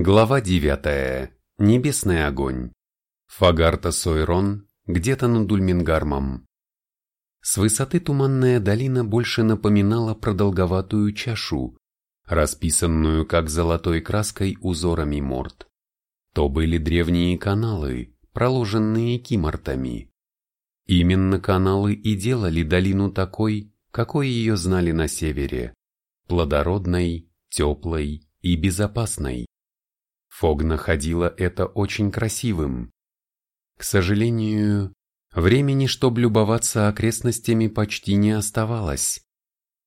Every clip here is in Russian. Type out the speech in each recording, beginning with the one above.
Глава 9. Небесный огонь. Фагарта Сойрон, где-то над Ульмингармом. С высоты туманная долина больше напоминала продолговатую чашу, расписанную как золотой краской узорами морд. То были древние каналы, проложенные кимортами. Именно каналы и делали долину такой, какой ее знали на севере, плодородной, теплой и безопасной. Фог находила это очень красивым. К сожалению, времени, чтобы любоваться окрестностями, почти не оставалось.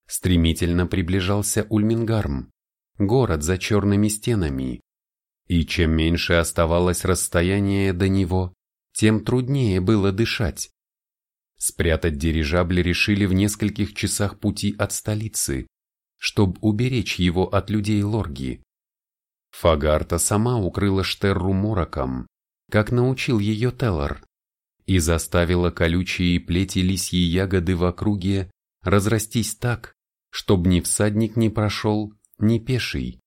Стремительно приближался Ульмингарм, город за черными стенами. И чем меньше оставалось расстояние до него, тем труднее было дышать. Спрятать дирижабль решили в нескольких часах пути от столицы, чтобы уберечь его от людей Лорги. Фагарта сама укрыла Штерру мороком, как научил ее Теллар, и заставила колючие плети лисьи ягоды в округе разрастись так, чтобы ни всадник не прошел, ни пеший.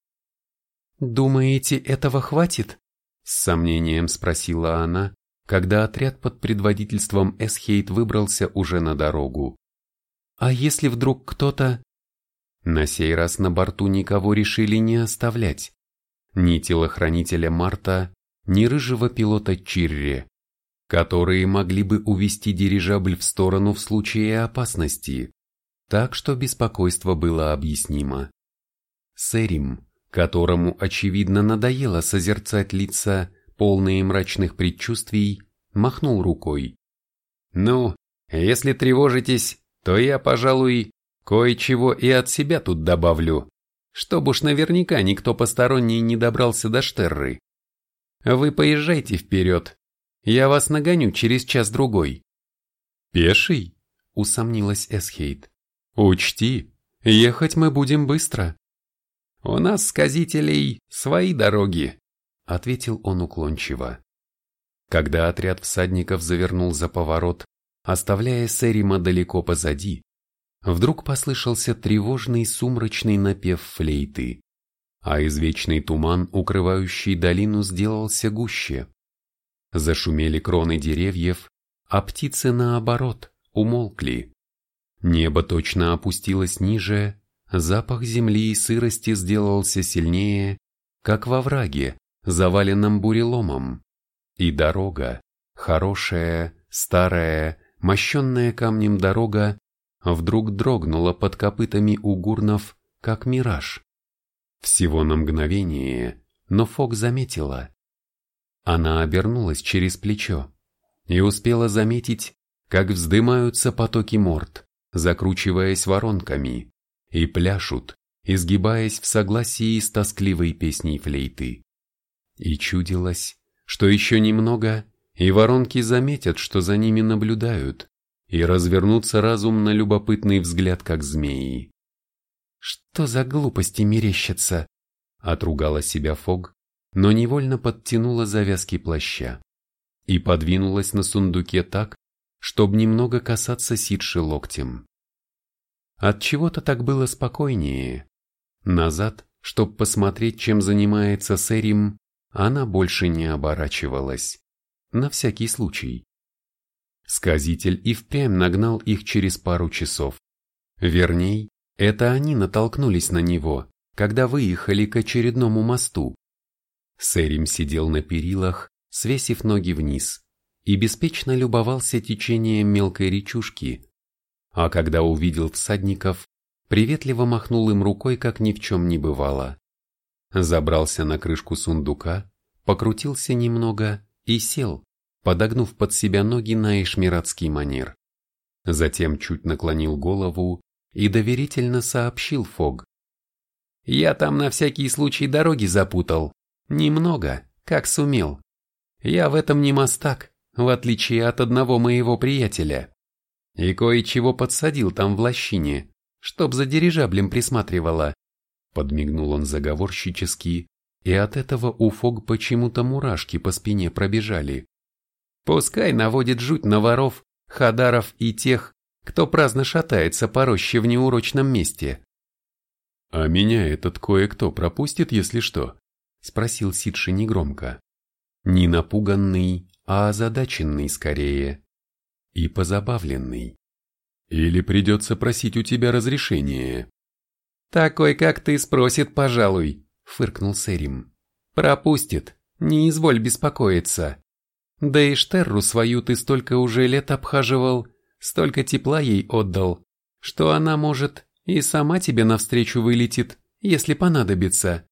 «Думаете, этого хватит?» — с сомнением спросила она, когда отряд под предводительством Эсхейт выбрался уже на дорогу. «А если вдруг кто-то...» На сей раз на борту никого решили не оставлять ни телохранителя Марта, ни рыжего пилота Чирри, которые могли бы увести дирижабль в сторону в случае опасности, так что беспокойство было объяснимо. Сэрим, которому, очевидно, надоело созерцать лица, полные мрачных предчувствий, махнул рукой. «Ну, если тревожитесь, то я, пожалуй, кое-чего и от себя тут добавлю чтобы уж наверняка никто посторонний не добрался до Штерры. Вы поезжайте вперед, я вас нагоню через час-другой. Пеший? Усомнилась Эсхейт. Учти, ехать мы будем быстро. У нас, сказителей, свои дороги, ответил он уклончиво. Когда отряд всадников завернул за поворот, оставляя Сэрима далеко позади, вдруг послышался тревожный сумрачный напев флейты, а извечный туман, укрывающий долину, сделался гуще. Зашумели кроны деревьев, а птицы, наоборот, умолкли. Небо точно опустилось ниже, запах земли и сырости сделался сильнее, как во враге, заваленном буреломом. И дорога, хорошая, старая, мощенная камнем дорога, вдруг дрогнула под копытами у гурнов, как мираж. Всего на мгновение, но Фок заметила. Она обернулась через плечо и успела заметить, как вздымаются потоки морд, закручиваясь воронками, и пляшут, изгибаясь в согласии с тоскливой песней флейты. И чудилось, что еще немного, и воронки заметят, что за ними наблюдают, и развернуться разум на любопытный взгляд, как змеи. «Что за глупости мерещатся?» — отругала себя Фог, но невольно подтянула завязки плаща и подвинулась на сундуке так, чтобы немного касаться Сидши локтем. От чего-то так было спокойнее. Назад, чтоб посмотреть, чем занимается Сэрим, она больше не оборачивалась. На всякий случай. Сказитель и впрямь нагнал их через пару часов. Верней, это они натолкнулись на него, когда выехали к очередному мосту. Сэрим сидел на перилах, свесив ноги вниз, и беспечно любовался течением мелкой речушки, а когда увидел всадников, приветливо махнул им рукой, как ни в чем не бывало. Забрался на крышку сундука, покрутился немного и сел, подогнув под себя ноги на эшмиратский манер. Затем чуть наклонил голову и доверительно сообщил Фог. «Я там на всякий случай дороги запутал. Немного, как сумел. Я в этом не мастак, в отличие от одного моего приятеля. И кое-чего подсадил там в лощине, чтоб за дирижаблем присматривала». Подмигнул он заговорщически, и от этого у Фог почему-то мурашки по спине пробежали. Пускай наводит жуть на воров, хадаров и тех, кто праздно шатается по роще в неурочном месте. «А меня этот кое-кто пропустит, если что?» спросил Сидши негромко. Не напуганный, а озадаченный скорее. И позабавленный. Или придется просить у тебя разрешения? Такой, как ты, спросит, пожалуй, фыркнул Сэрим. Пропустит, не изволь беспокоиться. Да и Штерру свою ты столько уже лет обхаживал, столько тепла ей отдал, что она, может, и сама тебе навстречу вылетит, если понадобится.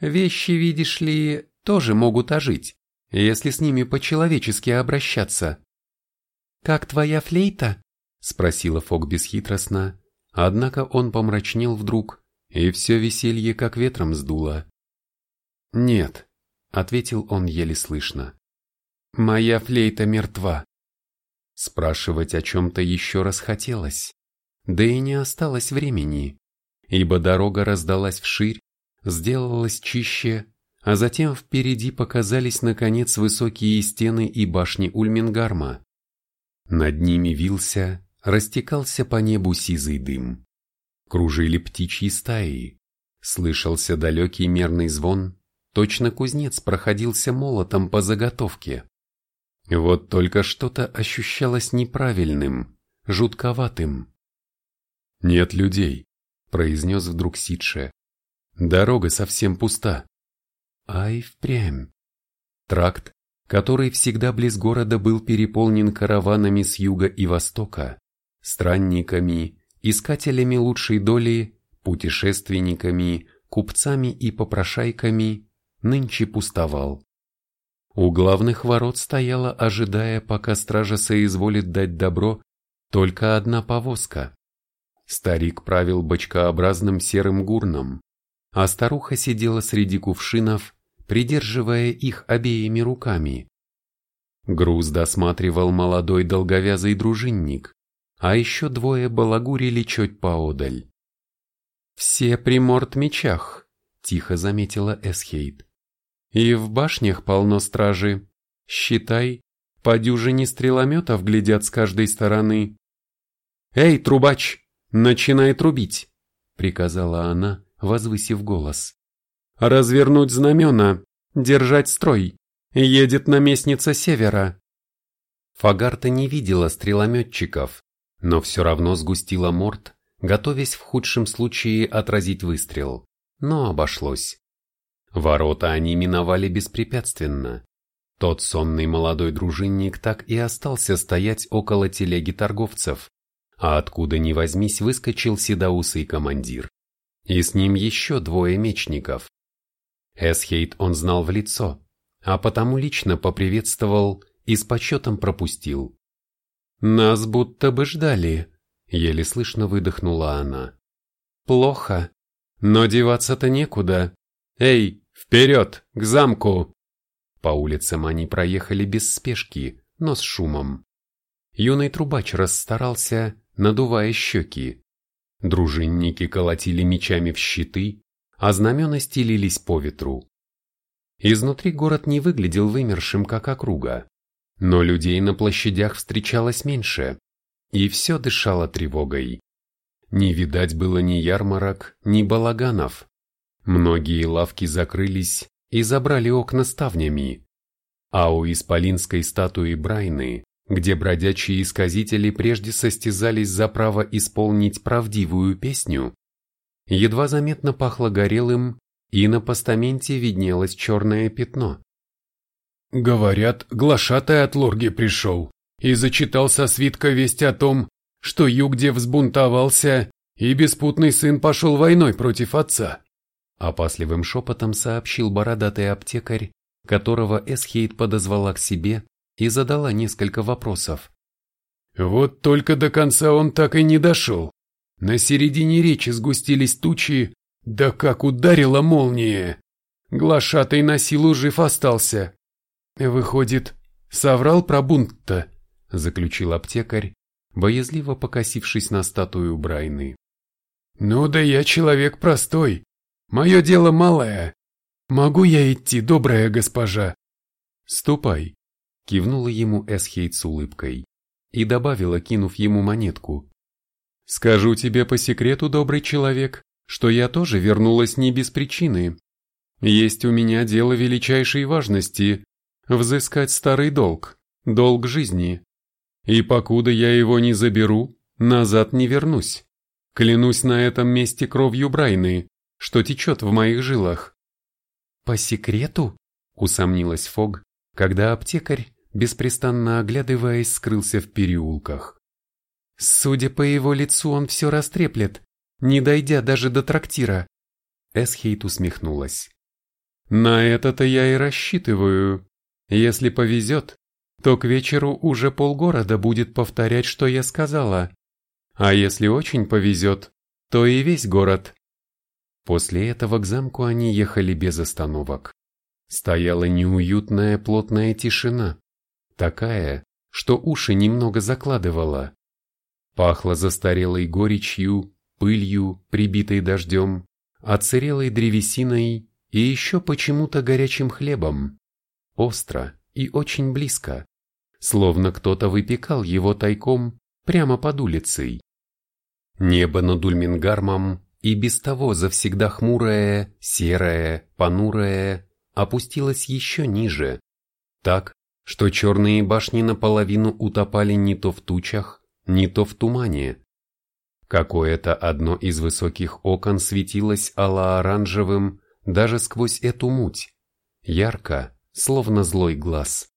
Вещи, видишь ли, тоже могут ожить, если с ними по-человечески обращаться. «Как твоя флейта?» – спросила Фок бесхитростно, однако он помрачнел вдруг, и все веселье как ветром сдуло. «Нет», – ответил он еле слышно. «Моя флейта мертва». Спрашивать о чем-то еще раз хотелось, да и не осталось времени, ибо дорога раздалась вширь, сделалась чище, а затем впереди показались наконец высокие стены и башни Ульмингарма. Над ними вился, растекался по небу сизый дым. Кружили птичьи стаи, слышался далекий мерный звон, точно кузнец проходился молотом по заготовке. Вот только что-то ощущалось неправильным, жутковатым. «Нет людей», — произнес вдруг Сидше. Дорога совсем пуста. Ай впрямь. Тракт, который всегда близ города был переполнен караванами с юга и востока, странниками, искателями лучшей доли, путешественниками, купцами и попрошайками, нынче пустовал. У главных ворот стояла, ожидая, пока стража соизволит дать добро, только одна повозка. Старик правил бочкообразным серым гурном, а старуха сидела среди кувшинов, придерживая их обеими руками. Груз досматривал молодой долговязый дружинник, а еще двое балагурили чуть поодаль. «Все при морт-мечах», — тихо заметила Эсхейт. «И в башнях полно стражи. Считай, по дюжине стрелометов глядят с каждой стороны». «Эй, трубач, начинай трубить!» — приказала она, возвысив голос. «Развернуть знамена, держать строй, едет наместница севера». Фагарта не видела стрелометчиков, но все равно сгустила морд, готовясь в худшем случае отразить выстрел, но обошлось. Ворота они миновали беспрепятственно. Тот сонный молодой дружинник так и остался стоять около телеги торговцев, а откуда ни возьмись выскочил седоусый командир и с ним еще двое мечников. Эсхейт он знал в лицо, а потому лично поприветствовал и с почетом пропустил. «Нас будто бы ждали», — еле слышно выдохнула она. «Плохо, но деваться-то некуда. Эй, вперед, к замку!» По улицам они проехали без спешки, но с шумом. Юный трубач расстарался, надувая щеки. Дружинники колотили мечами в щиты, а знамена стелились по ветру. Изнутри город не выглядел вымершим, как округа, но людей на площадях встречалось меньше, и все дышало тревогой. Не видать было ни ярмарок, ни балаганов. Многие лавки закрылись и забрали окна ставнями, а у исполинской статуи Брайны где бродячие исказители прежде состязались за право исполнить правдивую песню, едва заметно пахло горелым, и на постаменте виднелось черное пятно. Говорят, глашатай от Лорги пришел и зачитал со свитка весть о том, что Югде взбунтовался, и беспутный сын пошел войной против отца. Опасливым шепотом сообщил бородатый аптекарь, которого Эсхейт подозвала к себе и задала несколько вопросов. Вот только до конца он так и не дошел. На середине речи сгустились тучи, да как ударила молния. Глашатый на силу жив остался. Выходит, соврал про бунт-то, заключил аптекарь, боязливо покосившись на статую Брайны. Ну да я человек простой. Мое дело малое. Могу я идти, добрая госпожа? Ступай, Кивнула ему Эсхейт с улыбкой и добавила, кинув ему монетку. «Скажу тебе по секрету, добрый человек, что я тоже вернулась не без причины. Есть у меня дело величайшей важности – взыскать старый долг, долг жизни. И покуда я его не заберу, назад не вернусь. Клянусь на этом месте кровью Брайны, что течет в моих жилах. «По секрету?» – усомнилась Фог, когда аптекарь, беспрестанно оглядываясь, скрылся в переулках. «Судя по его лицу, он все растреплет, не дойдя даже до трактира». Эсхейт усмехнулась. «На это-то я и рассчитываю. Если повезет, то к вечеру уже полгорода будет повторять, что я сказала. А если очень повезет, то и весь город». После этого к замку они ехали без остановок. Стояла неуютная плотная тишина, такая, что уши немного закладывала. Пахло застарелой горечью, пылью, прибитой дождем, оцерелой древесиной и еще почему-то горячим хлебом. Остро и очень близко, словно кто-то выпекал его тайком прямо под улицей. Небо над Ульмингармом и без того завсегда хмурое, серое, понурое, опустилось еще ниже, так, что черные башни наполовину утопали не то в тучах, не то в тумане. Какое-то одно из высоких окон светилось ало-оранжевым даже сквозь эту муть, ярко, словно злой глаз.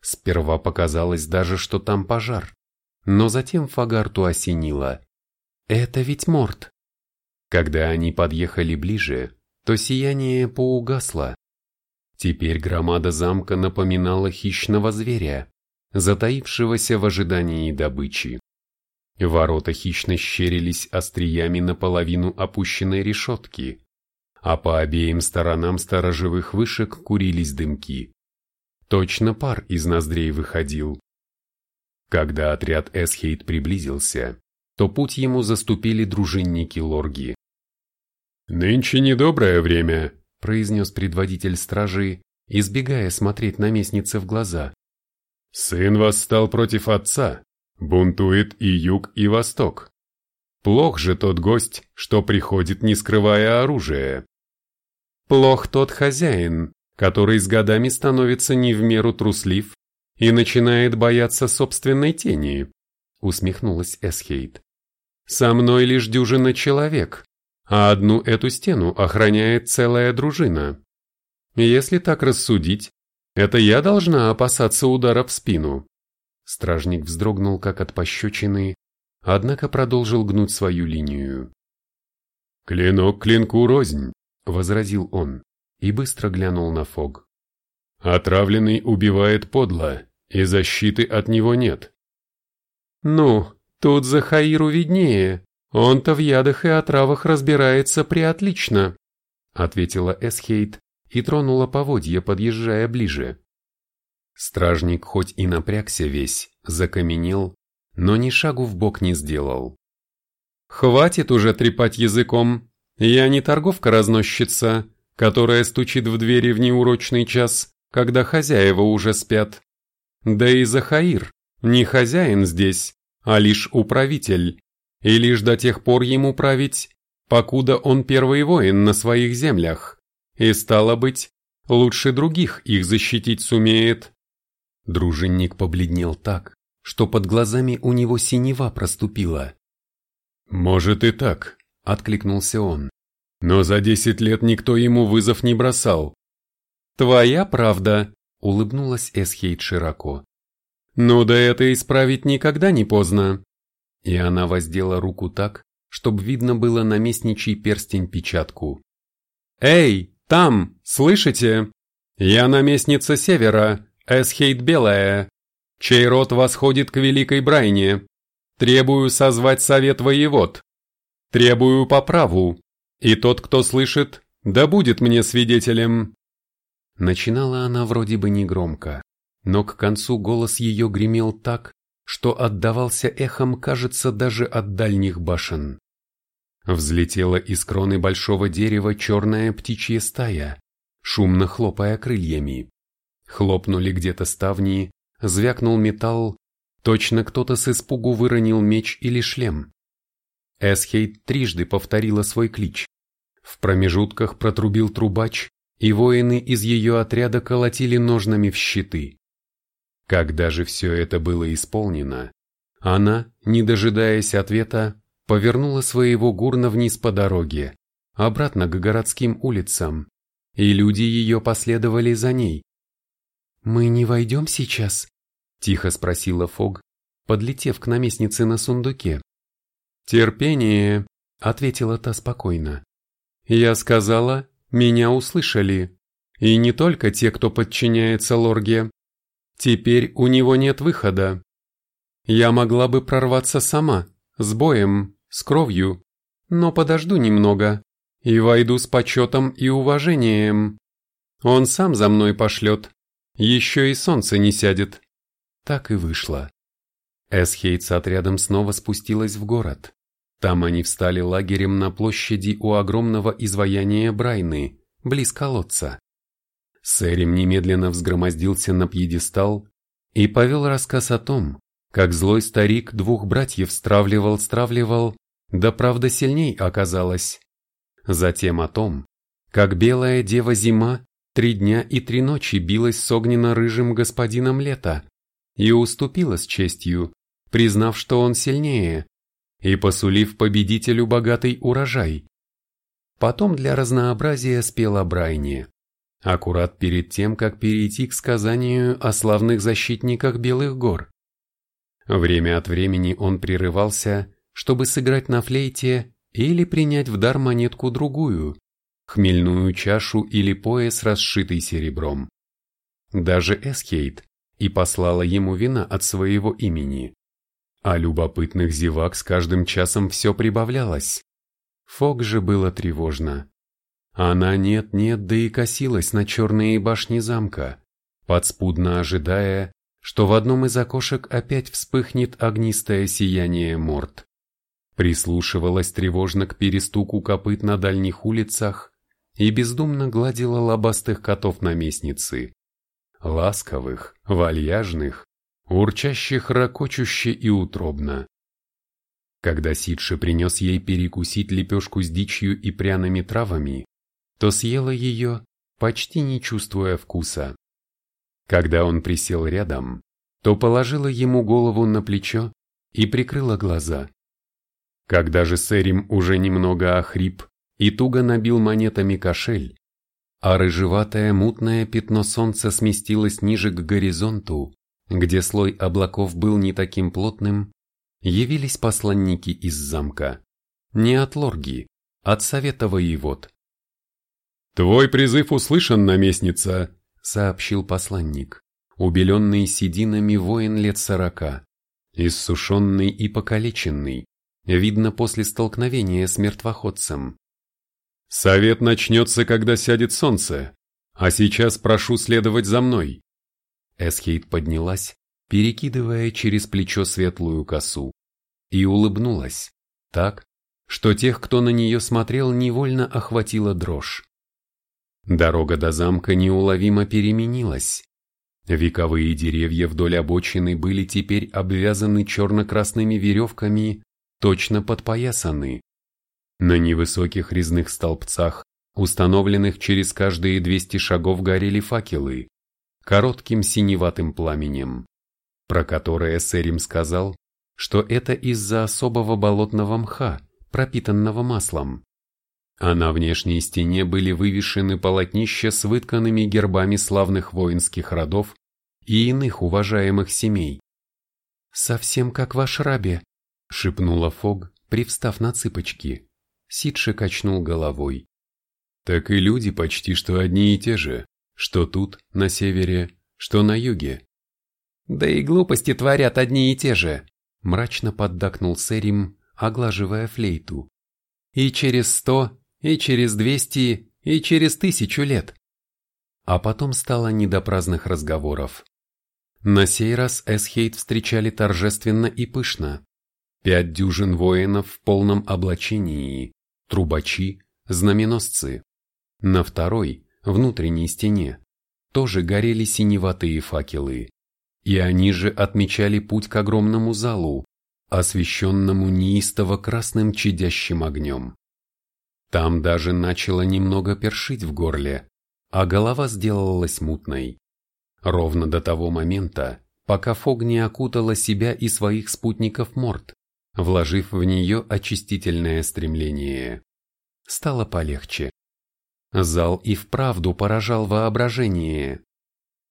Сперва показалось даже, что там пожар, но затем Фагарту осенило. Это ведь морд. Когда они подъехали ближе, то сияние поугасло. Теперь громада замка напоминала хищного зверя, затаившегося в ожидании добычи. Ворота хищно щерились остриями наполовину опущенной решетки, а по обеим сторонам сторожевых вышек курились дымки. Точно пар из ноздрей выходил. Когда отряд Эсхейт приблизился, то путь ему заступили дружинники Лорги. «Нынче недоброе время», — произнес предводитель стражи, избегая смотреть наместнице в глаза. «Сын восстал против отца, бунтует и юг, и восток. Плох же тот гость, что приходит, не скрывая оружия. Плох тот хозяин, который с годами становится не в меру труслив и начинает бояться собственной тени, усмехнулась Эсхейт. Со мной лишь дюжина человек, а одну эту стену охраняет целая дружина. Если так рассудить, это я должна опасаться удара в спину. Стражник вздрогнул как от пощечины, однако продолжил гнуть свою линию. «Клинок клинку рознь», — возразил он, и быстро глянул на Фог. «Отравленный убивает подло, и защиты от него нет». «Ну, тут Захаиру виднее, он-то в ядах и отравах разбирается преотлично», — ответила Эсхейт и тронула поводья, подъезжая ближе. Стражник хоть и напрягся весь, закаменел, но ни шагу в бок не сделал. «Хватит уже трепать языком, я не торговка-разносчица, которая стучит в двери в неурочный час, когда хозяева уже спят. Да и Захаир, не хозяин здесь, а лишь управитель, и лишь до тех пор ему править, покуда он первый воин на своих землях, и стало быть, лучше других их защитить сумеет. Дружинник побледнел так, что под глазами у него синева проступила. «Может и так», — откликнулся он. «Но за десять лет никто ему вызов не бросал». «Твоя правда», — улыбнулась Эсхейт широко. «Ну да это исправить никогда не поздно». И она воздела руку так, чтобы видно было наместничий перстень-печатку. «Эй, там, слышите? Я наместница Севера, Эсхейт Белая, чей род восходит к Великой Брайне. Требую созвать совет воевод. Требую по праву, и тот, кто слышит, да будет мне свидетелем. Начинала она вроде бы негромко, но к концу голос ее гремел так, что отдавался эхом, кажется, даже от дальних башен. Взлетела из кроны большого дерева черная птичья стая, шумно хлопая крыльями. Хлопнули где-то ставни, звякнул металл, точно кто-то с испугу выронил меч или шлем. Эсхейт трижды повторила свой клич. В промежутках протрубил трубач, и воины из ее отряда колотили ножнами в щиты. Когда же все это было исполнено, она, не дожидаясь ответа, повернула своего гурна вниз по дороге, обратно к городским улицам, и люди ее последовали за ней. «Мы не войдем сейчас?» – тихо спросила Фог, подлетев к наместнице на сундуке. «Терпение», – ответила та спокойно. «Я сказала, меня услышали, и не только те, кто подчиняется Лорге. Теперь у него нет выхода. Я могла бы прорваться сама, с боем, с кровью, но подожду немного и войду с почетом и уважением. Он сам за мной пошлет, еще и солнце не сядет. Так и вышло. Эсхейт с отрядом снова спустилась в город. Там они встали лагерем на площади у огромного изваяния Брайны, близ колодца. Сэрим немедленно взгромоздился на пьедестал и повел рассказ о том, как злой старик двух братьев стравливал-стравливал, да правда сильней оказалось. Затем о том, как белая дева зима три дня и три ночи билась с огненно-рыжим господином лета и уступила с честью, признав, что он сильнее, и посулив победителю богатый урожай. Потом для разнообразия спел о Брайне, аккурат перед тем, как перейти к сказанию о славных защитниках Белых гор. Время от времени он прерывался, чтобы сыграть на флейте или принять в дар монетку другую, хмельную чашу или пояс, расшитый серебром. Даже Эсхейт и послала ему вина от своего имени. А любопытных зевак с каждым часом все прибавлялось. Фок же было тревожно. Она нет-нет, да и косилась на черные башни замка, подспудно ожидая, что в одном из окошек опять вспыхнет огнистое сияние морд. Прислушивалась тревожно к перестуку копыт на дальних улицах и бездумно гладила лобастых котов наместницы. Ласковых, вальяжных, урчащих ракочуще и утробно. Когда Сидши принес ей перекусить лепешку с дичью и пряными травами, то съела ее, почти не чувствуя вкуса. Когда он присел рядом, то положила ему голову на плечо и прикрыла глаза. Когда же Сэрим уже немного охрип и туго набил монетами кошель, а рыжеватое мутное пятно солнца сместилось ниже к горизонту, где слой облаков был не таким плотным, явились посланники из замка. Не от Лорги, от Совета воевод. «Твой призыв услышан, наместница», — сообщил посланник, убеленный сединами воин лет сорока, иссушенный и покалеченный, видно после столкновения с мертвоходцем. «Совет начнется, когда сядет солнце, а сейчас прошу следовать за мной». Эсхейт поднялась, перекидывая через плечо светлую косу, и улыбнулась, так, что тех, кто на нее смотрел, невольно охватила дрожь. Дорога до замка неуловимо переменилась. Вековые деревья вдоль обочины были теперь обвязаны черно-красными веревками, точно подпоясаны. На невысоких резных столбцах, установленных через каждые 200 шагов, горели факелы, коротким синеватым пламенем, про которое Сэрим сказал, что это из-за особого болотного мха, пропитанного маслом. А на внешней стене были вывешены полотнища с вытканными гербами славных воинских родов и иных уважаемых семей. «Совсем как в Ашрабе», — шепнула Фог, привстав на цыпочки. Сидши качнул головой. «Так и люди почти что одни и те же. Что тут, на севере, что на юге. Да и глупости творят одни и те же, мрачно поддакнул Сэрим, оглаживая флейту. И через сто, и через двести, и через тысячу лет. А потом стало не до праздных разговоров. На сей раз Эсхейт встречали торжественно и пышно. Пять дюжин воинов в полном облачении, трубачи, знаменосцы. На второй, внутренней стене, тоже горели синеватые факелы, и они же отмечали путь к огромному залу, освещенному неистово красным чадящим огнем. Там даже начало немного першить в горле, а голова сделалась мутной. Ровно до того момента, пока Фог не окутала себя и своих спутников морд, вложив в нее очистительное стремление. Стало полегче. Зал и вправду поражал воображение.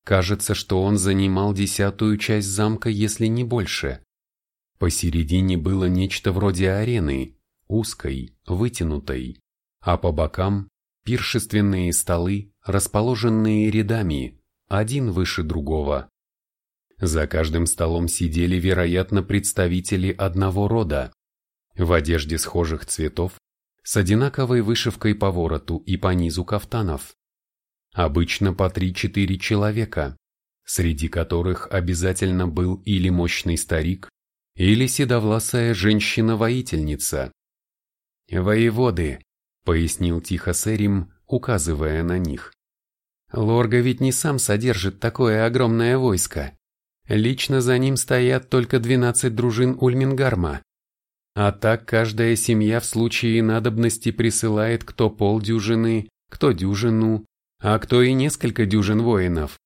Кажется, что он занимал десятую часть замка, если не больше. Посередине было нечто вроде арены, узкой, вытянутой, а по бокам – пиршественные столы, расположенные рядами, один выше другого. За каждым столом сидели, вероятно, представители одного рода, в одежде схожих цветов, с одинаковой вышивкой по вороту и по низу кафтанов. Обычно по 3-4 человека, среди которых обязательно был или мощный старик, или седовласая женщина-воительница. «Воеводы», — пояснил тихо Сэрим, указывая на них. «Лорга ведь не сам содержит такое огромное войско. Лично за ним стоят только 12 дружин Ульмингарма. А так каждая семья в случае надобности присылает кто полдюжины, кто дюжину, а кто и несколько дюжин воинов.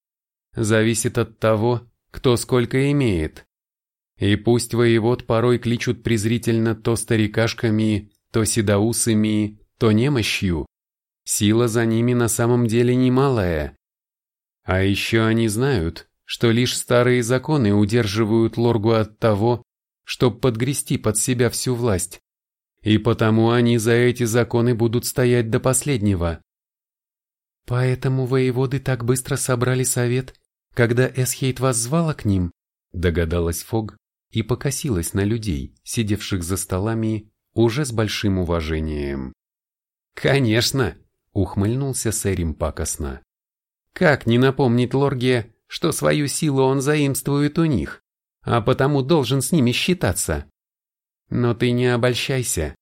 Зависит от того, кто сколько имеет. И пусть воевод порой кличут презрительно то старикашками, то седоусами, то немощью, сила за ними на самом деле немалая. А еще они знают, что лишь старые законы удерживают Лоргу от того, чтоб подгрести под себя всю власть. И потому они за эти законы будут стоять до последнего. Поэтому воеводы так быстро собрали совет, когда Эсхейт вас звала к ним, догадалась Фог, и покосилась на людей, сидевших за столами, уже с большим уважением. «Конечно!» — ухмыльнулся Сэрим пакостно. «Как не напомнить Лорге, что свою силу он заимствует у них, а потому должен с ними считаться? Но ты не обольщайся.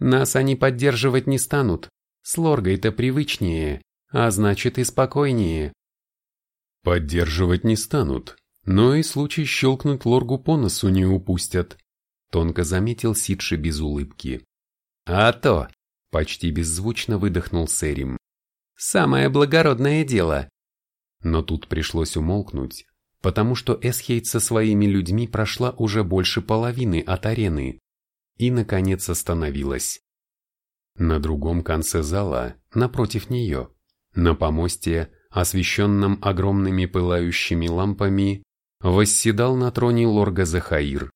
Нас они поддерживать не станут. С Лоргой-то привычнее, а значит и спокойнее». «Поддерживать не станут», но и случай щелкнуть лоргу по носу не упустят, тонко заметил Сидши без улыбки. А то, почти беззвучно выдохнул Сэрим. Самое благородное дело. Но тут пришлось умолкнуть, потому что Эсхейт со своими людьми прошла уже больше половины от арены и, наконец, остановилась. На другом конце зала, напротив нее, на помосте, освещенном огромными пылающими лампами, восседал на троне лорга Захаир,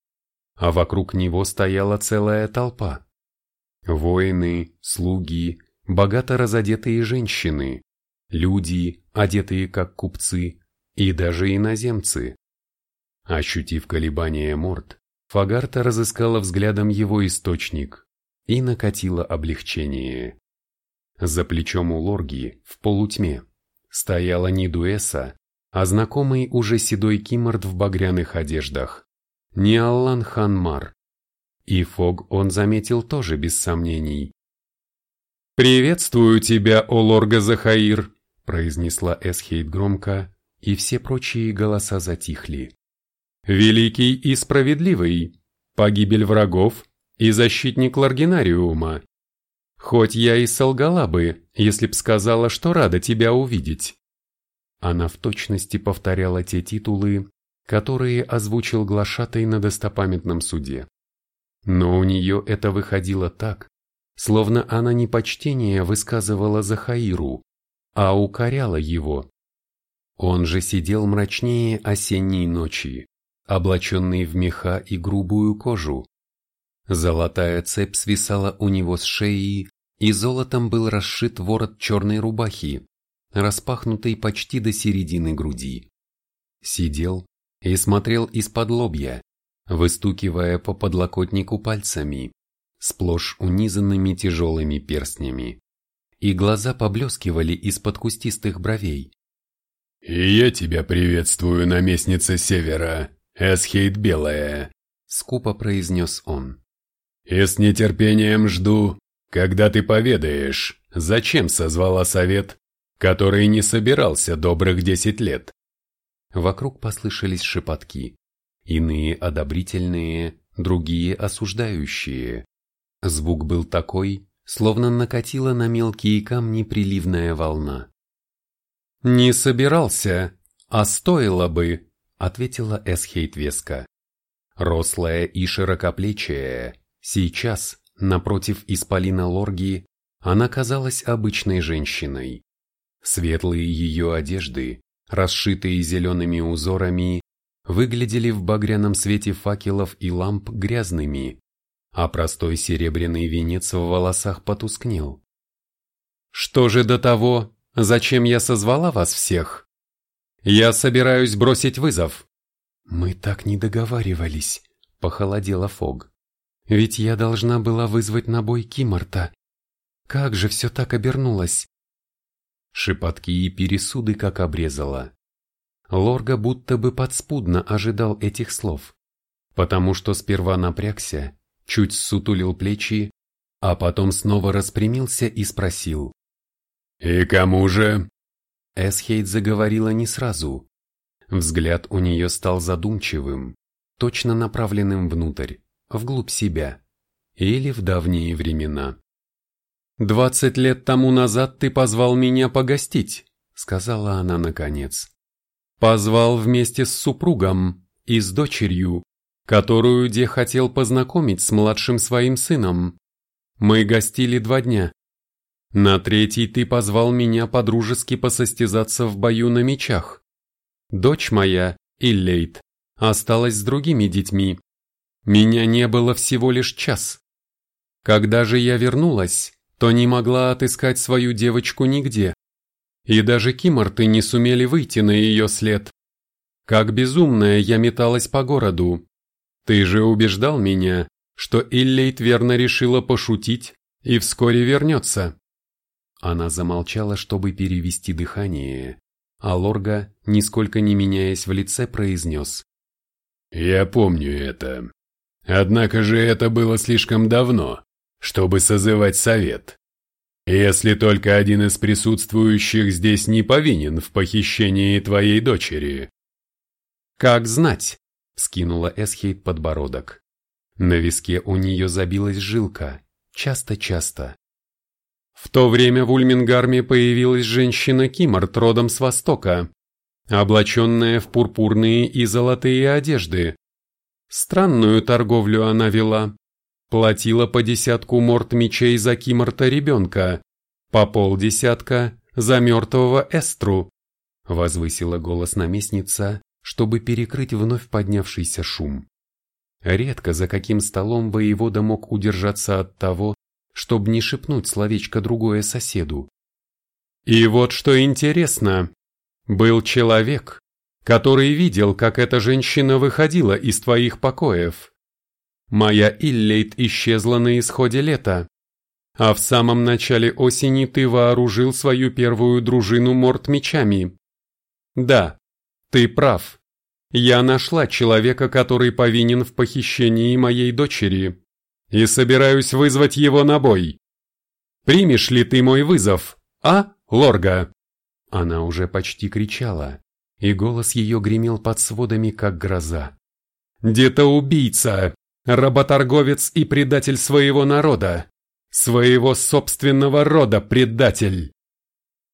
а вокруг него стояла целая толпа. Воины, слуги, богато разодетые женщины, люди, одетые как купцы, и даже иноземцы. Ощутив колебания морд, Фагарта разыскала взглядом его источник и накатила облегчение. За плечом у лорги, в полутьме, стояла Нидуэса а знакомый уже седой киморд в багряных одеждах. Не Аллан Ханмар. И Фог он заметил тоже без сомнений. «Приветствую тебя, о Лорга Захаир!» произнесла Эсхейт громко, и все прочие голоса затихли. «Великий и справедливый, погибель врагов и защитник Ларгинариума. Хоть я и солгала бы, если б сказала, что рада тебя увидеть. Она в точности повторяла те титулы, которые озвучил глашатай на достопамятном суде. Но у нее это выходило так, словно она не почтение высказывала Захаиру, а укоряла его. Он же сидел мрачнее осенней ночи, облаченный в меха и грубую кожу. Золотая цепь свисала у него с шеи, и золотом был расшит ворот черной рубахи, распахнутой почти до середины груди. Сидел и смотрел из-под лобья, выстукивая по подлокотнику пальцами, сплошь унизанными тяжелыми перстнями, и глаза поблескивали из-под кустистых бровей. «И я тебя приветствую, наместница Севера, Эсхейт Белая», — скупо произнес он. «И с нетерпением жду, когда ты поведаешь, зачем созвала совет который не собирался добрых десять лет. Вокруг послышались шепотки, иные одобрительные, другие осуждающие. Звук был такой, словно накатила на мелкие камни приливная волна. «Не собирался, а стоило бы», — ответила Эсхейт веско. Рослая и широкоплечая, сейчас, напротив исполина Лорги, она казалась обычной женщиной. Светлые ее одежды, расшитые зелеными узорами, выглядели в багряном свете факелов и ламп грязными, а простой серебряный венец в волосах потускнел. «Что же до того, зачем я созвала вас всех? Я собираюсь бросить вызов». «Мы так не договаривались», — похолодела Фог. «Ведь я должна была вызвать на бой Кимарта. Как же все так обернулось?» Шепотки и пересуды как обрезала. Лорга будто бы подспудно ожидал этих слов, потому что сперва напрягся, чуть сутулил плечи, а потом снова распрямился и спросил. «И кому же?» Эсхейт заговорила не сразу. Взгляд у нее стал задумчивым, точно направленным внутрь, вглубь себя, или в давние времена. «Двадцать лет тому назад ты позвал меня погостить», — сказала она наконец. «Позвал вместе с супругом и с дочерью, которую Де хотел познакомить с младшим своим сыном. Мы гостили два дня. На третий ты позвал меня подружески посостязаться в бою на мечах. Дочь моя, Иллейт, осталась с другими детьми. Меня не было всего лишь час. Когда же я вернулась, то не могла отыскать свою девочку нигде. И даже киморты не сумели выйти на ее след. Как безумная я металась по городу. Ты же убеждал меня, что Иллейт верно решила пошутить и вскоре вернется. Она замолчала, чтобы перевести дыхание, а Лорга, нисколько не меняясь в лице, произнес. «Я помню это. Однако же это было слишком давно чтобы созывать совет. Если только один из присутствующих здесь не повинен в похищении твоей дочери. Как знать, скинула Эсхейт подбородок. На виске у нее забилась жилка, часто-часто. В то время в Ульмингарме появилась женщина Кимарт родом с Востока, облаченная в пурпурные и золотые одежды. Странную торговлю она вела, Платила по десятку морд мечей за киморта ребенка, по полдесятка за мертвого Эстру, возвысила голос наместница, чтобы перекрыть вновь поднявшийся шум. Редко за каким столом воевода мог удержаться от того, чтобы не шепнуть словечко другое соседу. И вот что интересно, был человек, который видел, как эта женщина выходила из твоих покоев, Моя Иллейт исчезла на исходе лета. А в самом начале осени ты вооружил свою первую дружину морд мечами. Да, ты прав. Я нашла человека, который повинен в похищении моей дочери. И собираюсь вызвать его на бой. Примешь ли ты мой вызов, а, Лорга? Она уже почти кричала, и голос ее гремел под сводами, как гроза. «Где-то убийца! Работорговец и предатель своего народа, своего собственного рода предатель.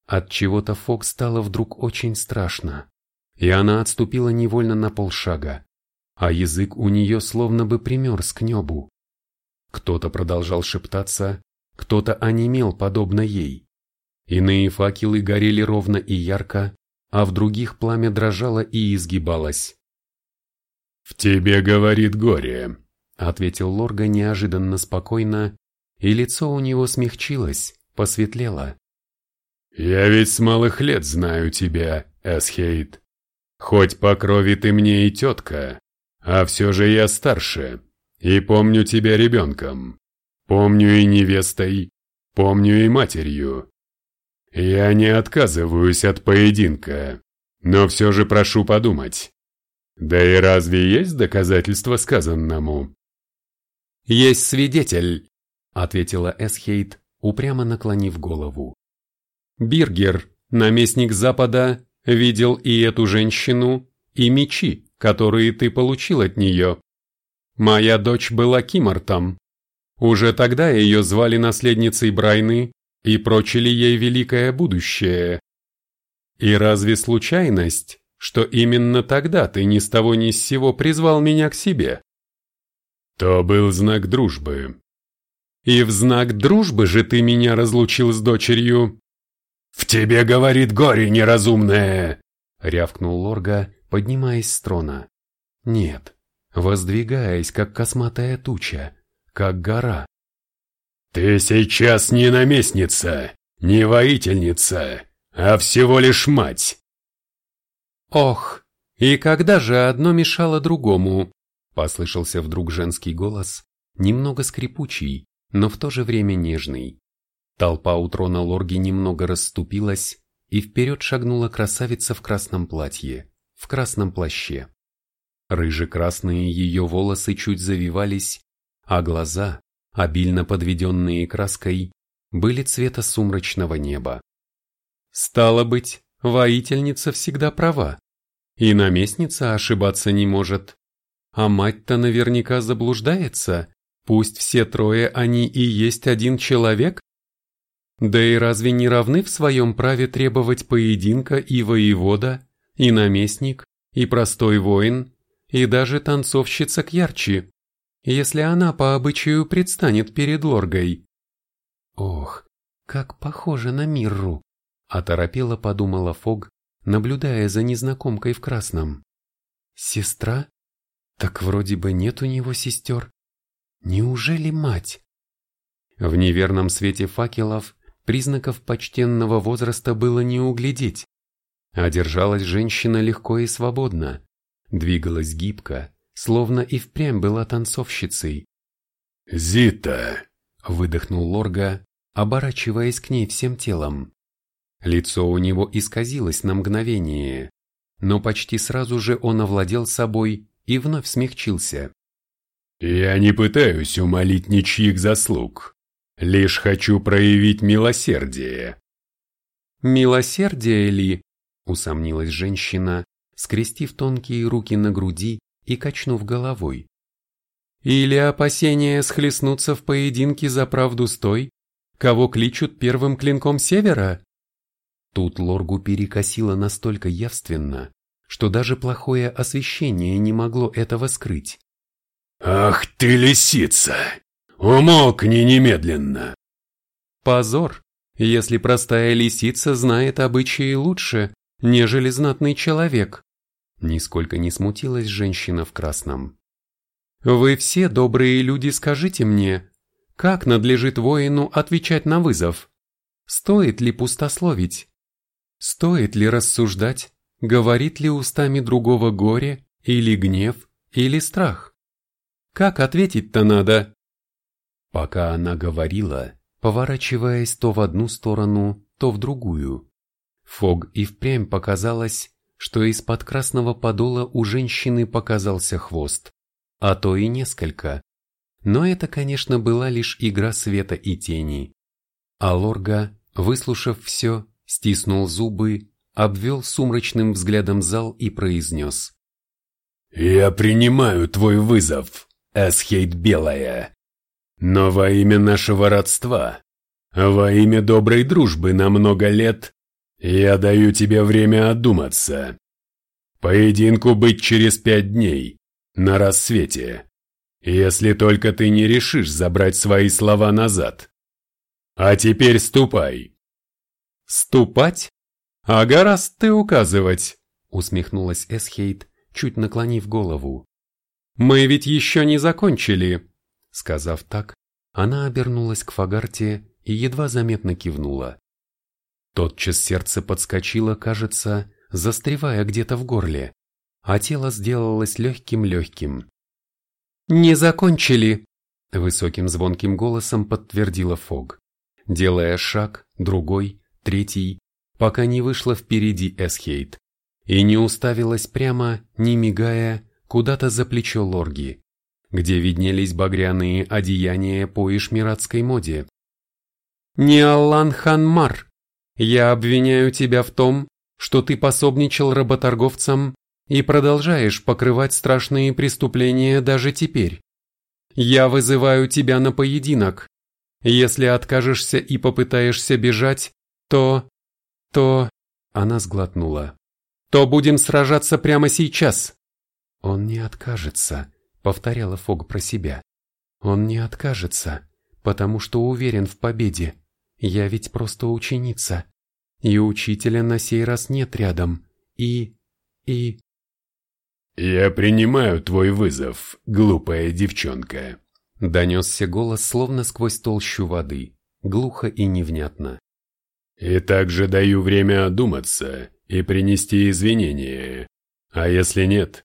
От чего-то Фок стало вдруг очень страшно, и она отступила невольно на полшага, а язык у нее словно бы примерз к небу. Кто-то продолжал шептаться, кто-то онемел подобно ей. Иные факелы горели ровно и ярко, а в других пламя дрожало и изгибалось. «В тебе говорит горе», — ответил Лорга неожиданно спокойно, и лицо у него смягчилось, посветлело. «Я ведь с малых лет знаю тебя, Эсхейт. Хоть по крови ты мне и тетка, а все же я старше, и помню тебя ребенком. Помню и невестой, помню и матерью. Я не отказываюсь от поединка, но все же прошу подумать. Да и разве есть доказательства сказанному? «Есть свидетель», — ответила Эсхейт, упрямо наклонив голову. «Биргер, наместник Запада, видел и эту женщину, и мечи, которые ты получил от нее. Моя дочь была Кимартом. Уже тогда ее звали наследницей Брайны и прочили ей великое будущее. И разве случайность, что именно тогда ты ни с того ни с сего призвал меня к себе? То был знак дружбы. И в знак дружбы же ты меня разлучил с дочерью. В тебе говорит горе неразумное, рявкнул Лорга, поднимаясь с трона. Нет, воздвигаясь, как косматая туча, как гора. «Ты сейчас не наместница, не воительница, а всего лишь мать!» «Ох, и когда же одно мешало другому?» Послышался вдруг женский голос, немного скрипучий, но в то же время нежный. Толпа у трона Лорги немного расступилась, и вперед шагнула красавица в красном платье, в красном плаще. Рыже-красные ее волосы чуть завивались, а глаза, обильно подведенные краской, были цвета сумрачного неба. Стало быть, воительница всегда права, и наместница ошибаться не может. А мать-то наверняка заблуждается, пусть все трое они и есть один человек. Да и разве не равны в своем праве требовать поединка и воевода, и наместник, и простой воин, и даже танцовщица к ярче, если она по обычаю предстанет перед Лоргой? Ох, как похоже на Мирру, оторопела подумала Фог, наблюдая за незнакомкой в красном. Сестра? Так вроде бы нет у него сестер. Неужели мать? В неверном свете факелов признаков почтенного возраста было не углядеть. А держалась женщина легко и свободно, двигалась гибко, словно и впрямь была танцовщицей. «Зита!» — выдохнул Лорга, оборачиваясь к ней всем телом. Лицо у него исказилось на мгновение, но почти сразу же он овладел собой и вновь смягчился. «Я не пытаюсь умолить ничьих заслуг, лишь хочу проявить милосердие». «Милосердие ли?» – усомнилась женщина, скрестив тонкие руки на груди и качнув головой. «Или опасение схлестнуться в поединке за правду с той, кого кличут первым клинком севера?» Тут Лоргу перекосило настолько явственно, что даже плохое освещение не могло этого скрыть. «Ах ты, лисица! Умолкни немедленно!» Позор, если простая лисица знает обычаи лучше, нежели знатный человек. Нисколько не смутилась женщина в красном. Вы все, добрые люди, скажите мне, как надлежит воину отвечать на вызов? Стоит ли пустословить? Стоит ли рассуждать, говорит ли устами другого горе, или гнев, или страх? Как ответить-то надо? Пока она говорила, поворачиваясь то в одну сторону, то в другую, Фог и впрямь показалось, что из-под красного подола у женщины показался хвост, а то и несколько. Но это, конечно, была лишь игра света и тени. А Лорга, выслушав все, стиснул зубы, обвел сумрачным взглядом зал и произнес. «Я принимаю твой вызов, Эсхейт Белая. Но во имя нашего родства, во имя доброй дружбы на много лет, я даю тебе время одуматься. Поединку быть через пять дней, на рассвете, если только ты не решишь забрать свои слова назад. А теперь ступай». «Ступать? Ага, раз ты указывать!» усмехнулась Эсхейт, чуть наклонив голову. «Мы ведь еще не закончили!» Сказав так, она обернулась к Фагарте и едва заметно кивнула. Тотчас сердце подскочило, кажется, застревая где-то в горле, а тело сделалось легким-легким. «Не закончили!» – высоким звонким голосом подтвердила Фог, делая шаг, другой, третий, пока не вышла впереди Эсхейт и не уставилась прямо, не мигая, куда-то за плечо Лорги, где виднелись багряные одеяния по ишмиратской моде. «Не Аллан Ханмар, я обвиняю тебя в том, что ты пособничал работорговцам и продолжаешь покрывать страшные преступления даже теперь. Я вызываю тебя на поединок. Если откажешься и попытаешься бежать, то... то... Она сглотнула. «То будем сражаться прямо сейчас!» «Он не откажется», — повторяла Фог про себя. «Он не откажется, потому что уверен в победе. Я ведь просто ученица. И учителя на сей раз нет рядом. И... и...» «Я принимаю твой вызов, глупая девчонка», — донесся голос словно сквозь толщу воды, глухо и невнятно. «И также даю время одуматься и принести извинения. А если нет,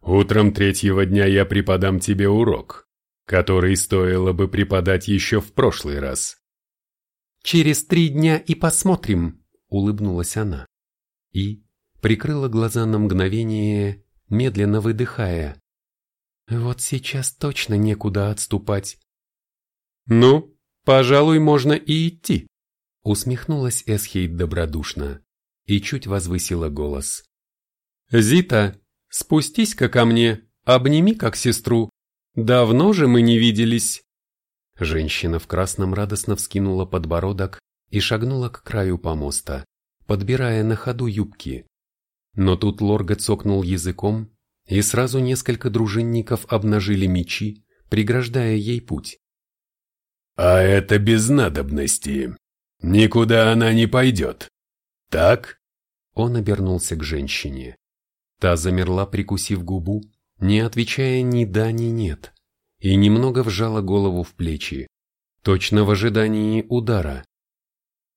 утром третьего дня я преподам тебе урок, который стоило бы преподать еще в прошлый раз». «Через три дня и посмотрим», — улыбнулась она. И прикрыла глаза на мгновение, медленно выдыхая. «Вот сейчас точно некуда отступать». «Ну, пожалуй, можно и идти», — усмехнулась Эсхейд добродушно и чуть возвысила голос. «Зита, спустись-ка ко мне, обними как сестру. Давно же мы не виделись». Женщина в красном радостно вскинула подбородок и шагнула к краю помоста, подбирая на ходу юбки. Но тут Лорга цокнул языком, и сразу несколько дружинников обнажили мечи, преграждая ей путь. «А это без надобности. Никуда она не пойдет. Так?» Он обернулся к женщине. Та замерла, прикусив губу, не отвечая ни да, ни нет, и немного вжала голову в плечи, точно в ожидании удара.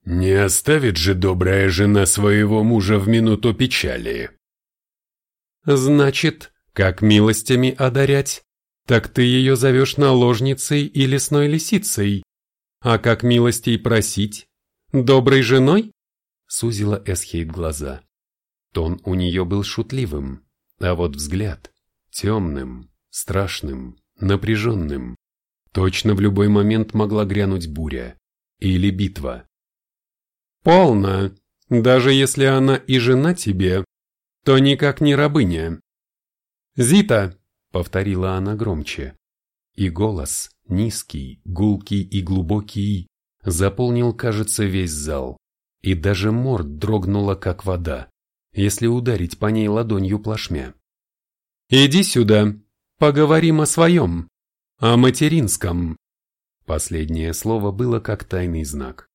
«Не оставит же добрая жена своего мужа в минуту печали!» «Значит, как милостями одарять, так ты ее зовешь наложницей и лесной лисицей, а как милостей просить, доброй женой?» Сузила Эсхейд глаза. Тон у нее был шутливым, а вот взгляд темным, страшным, напряженным. Точно в любой момент могла грянуть буря или битва. «Полно, даже если она и жена тебе, то никак не рабыня». «Зита!» — повторила она громче. И голос, низкий, гулкий и глубокий, заполнил, кажется, весь зал и даже морд дрогнула, как вода, если ударить по ней ладонью плашмя. «Иди сюда, поговорим о своем, о материнском». Последнее слово было как тайный знак.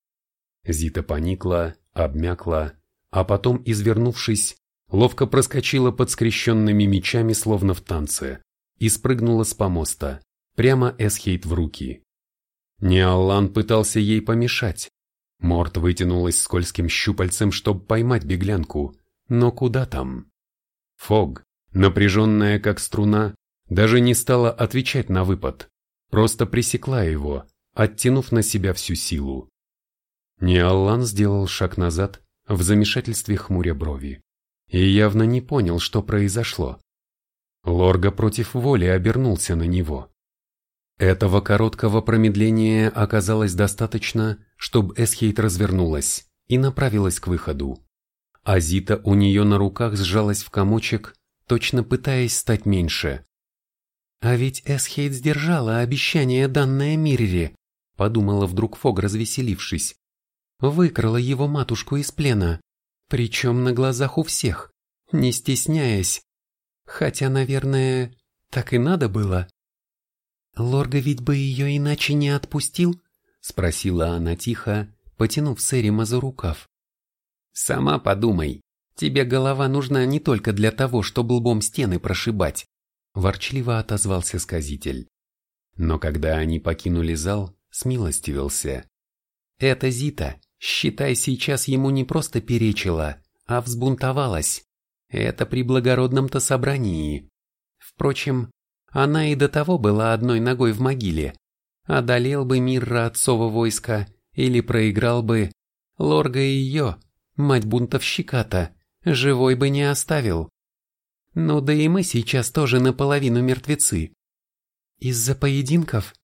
Зита поникла, обмякла, а потом, извернувшись, ловко проскочила под скрещенными мечами, словно в танце, и спрыгнула с помоста, прямо Эсхейт в руки. Неаллан пытался ей помешать, Морт вытянулась скользким щупальцем, чтобы поймать беглянку, но куда там? Фог, напряженная как струна, даже не стала отвечать на выпад, просто пресекла его, оттянув на себя всю силу. Ниаллан сделал шаг назад, в замешательстве хмуря брови, и явно не понял, что произошло. Лорга против воли обернулся на него. Этого короткого промедления оказалось достаточно, чтобы Эсхейт развернулась и направилась к выходу. Азита у нее на руках сжалась в комочек, точно пытаясь стать меньше. «А ведь Эсхейт сдержала обещание, данное Мирре», подумала вдруг Фог, развеселившись. Выкрала его матушку из плена, причем на глазах у всех, не стесняясь. Хотя, наверное, так и надо было. «Лорга ведь бы ее иначе не отпустил?» — спросила она тихо, потянув Сэрима за рукав. «Сама подумай, тебе голова нужна не только для того, чтобы лбом стены прошибать», — ворчливо отозвался сказитель. Но когда они покинули зал, смилостивился. «Это Зита, считай, сейчас ему не просто перечила, а взбунтовалась. Это при благородном-то собрании. Впрочем, она и до того была одной ногой в могиле. Одолел бы Мирра отцова войска или проиграл бы, Лорга ее, мать бунтовщика-то, живой бы не оставил. Ну да и мы сейчас тоже наполовину мертвецы. Из-за поединков?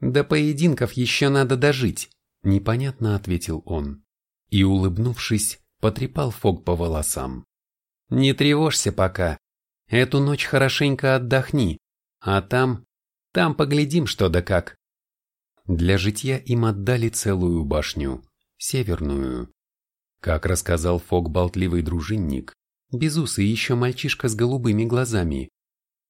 До поединков еще надо дожить, непонятно ответил он. И, улыбнувшись, потрепал Фог по волосам. Не тревожься пока. Эту ночь хорошенько отдохни, а там, там поглядим что да как. Для житья им отдали целую башню, северную. Как рассказал Фок болтливый дружинник, безусый еще мальчишка с голубыми глазами.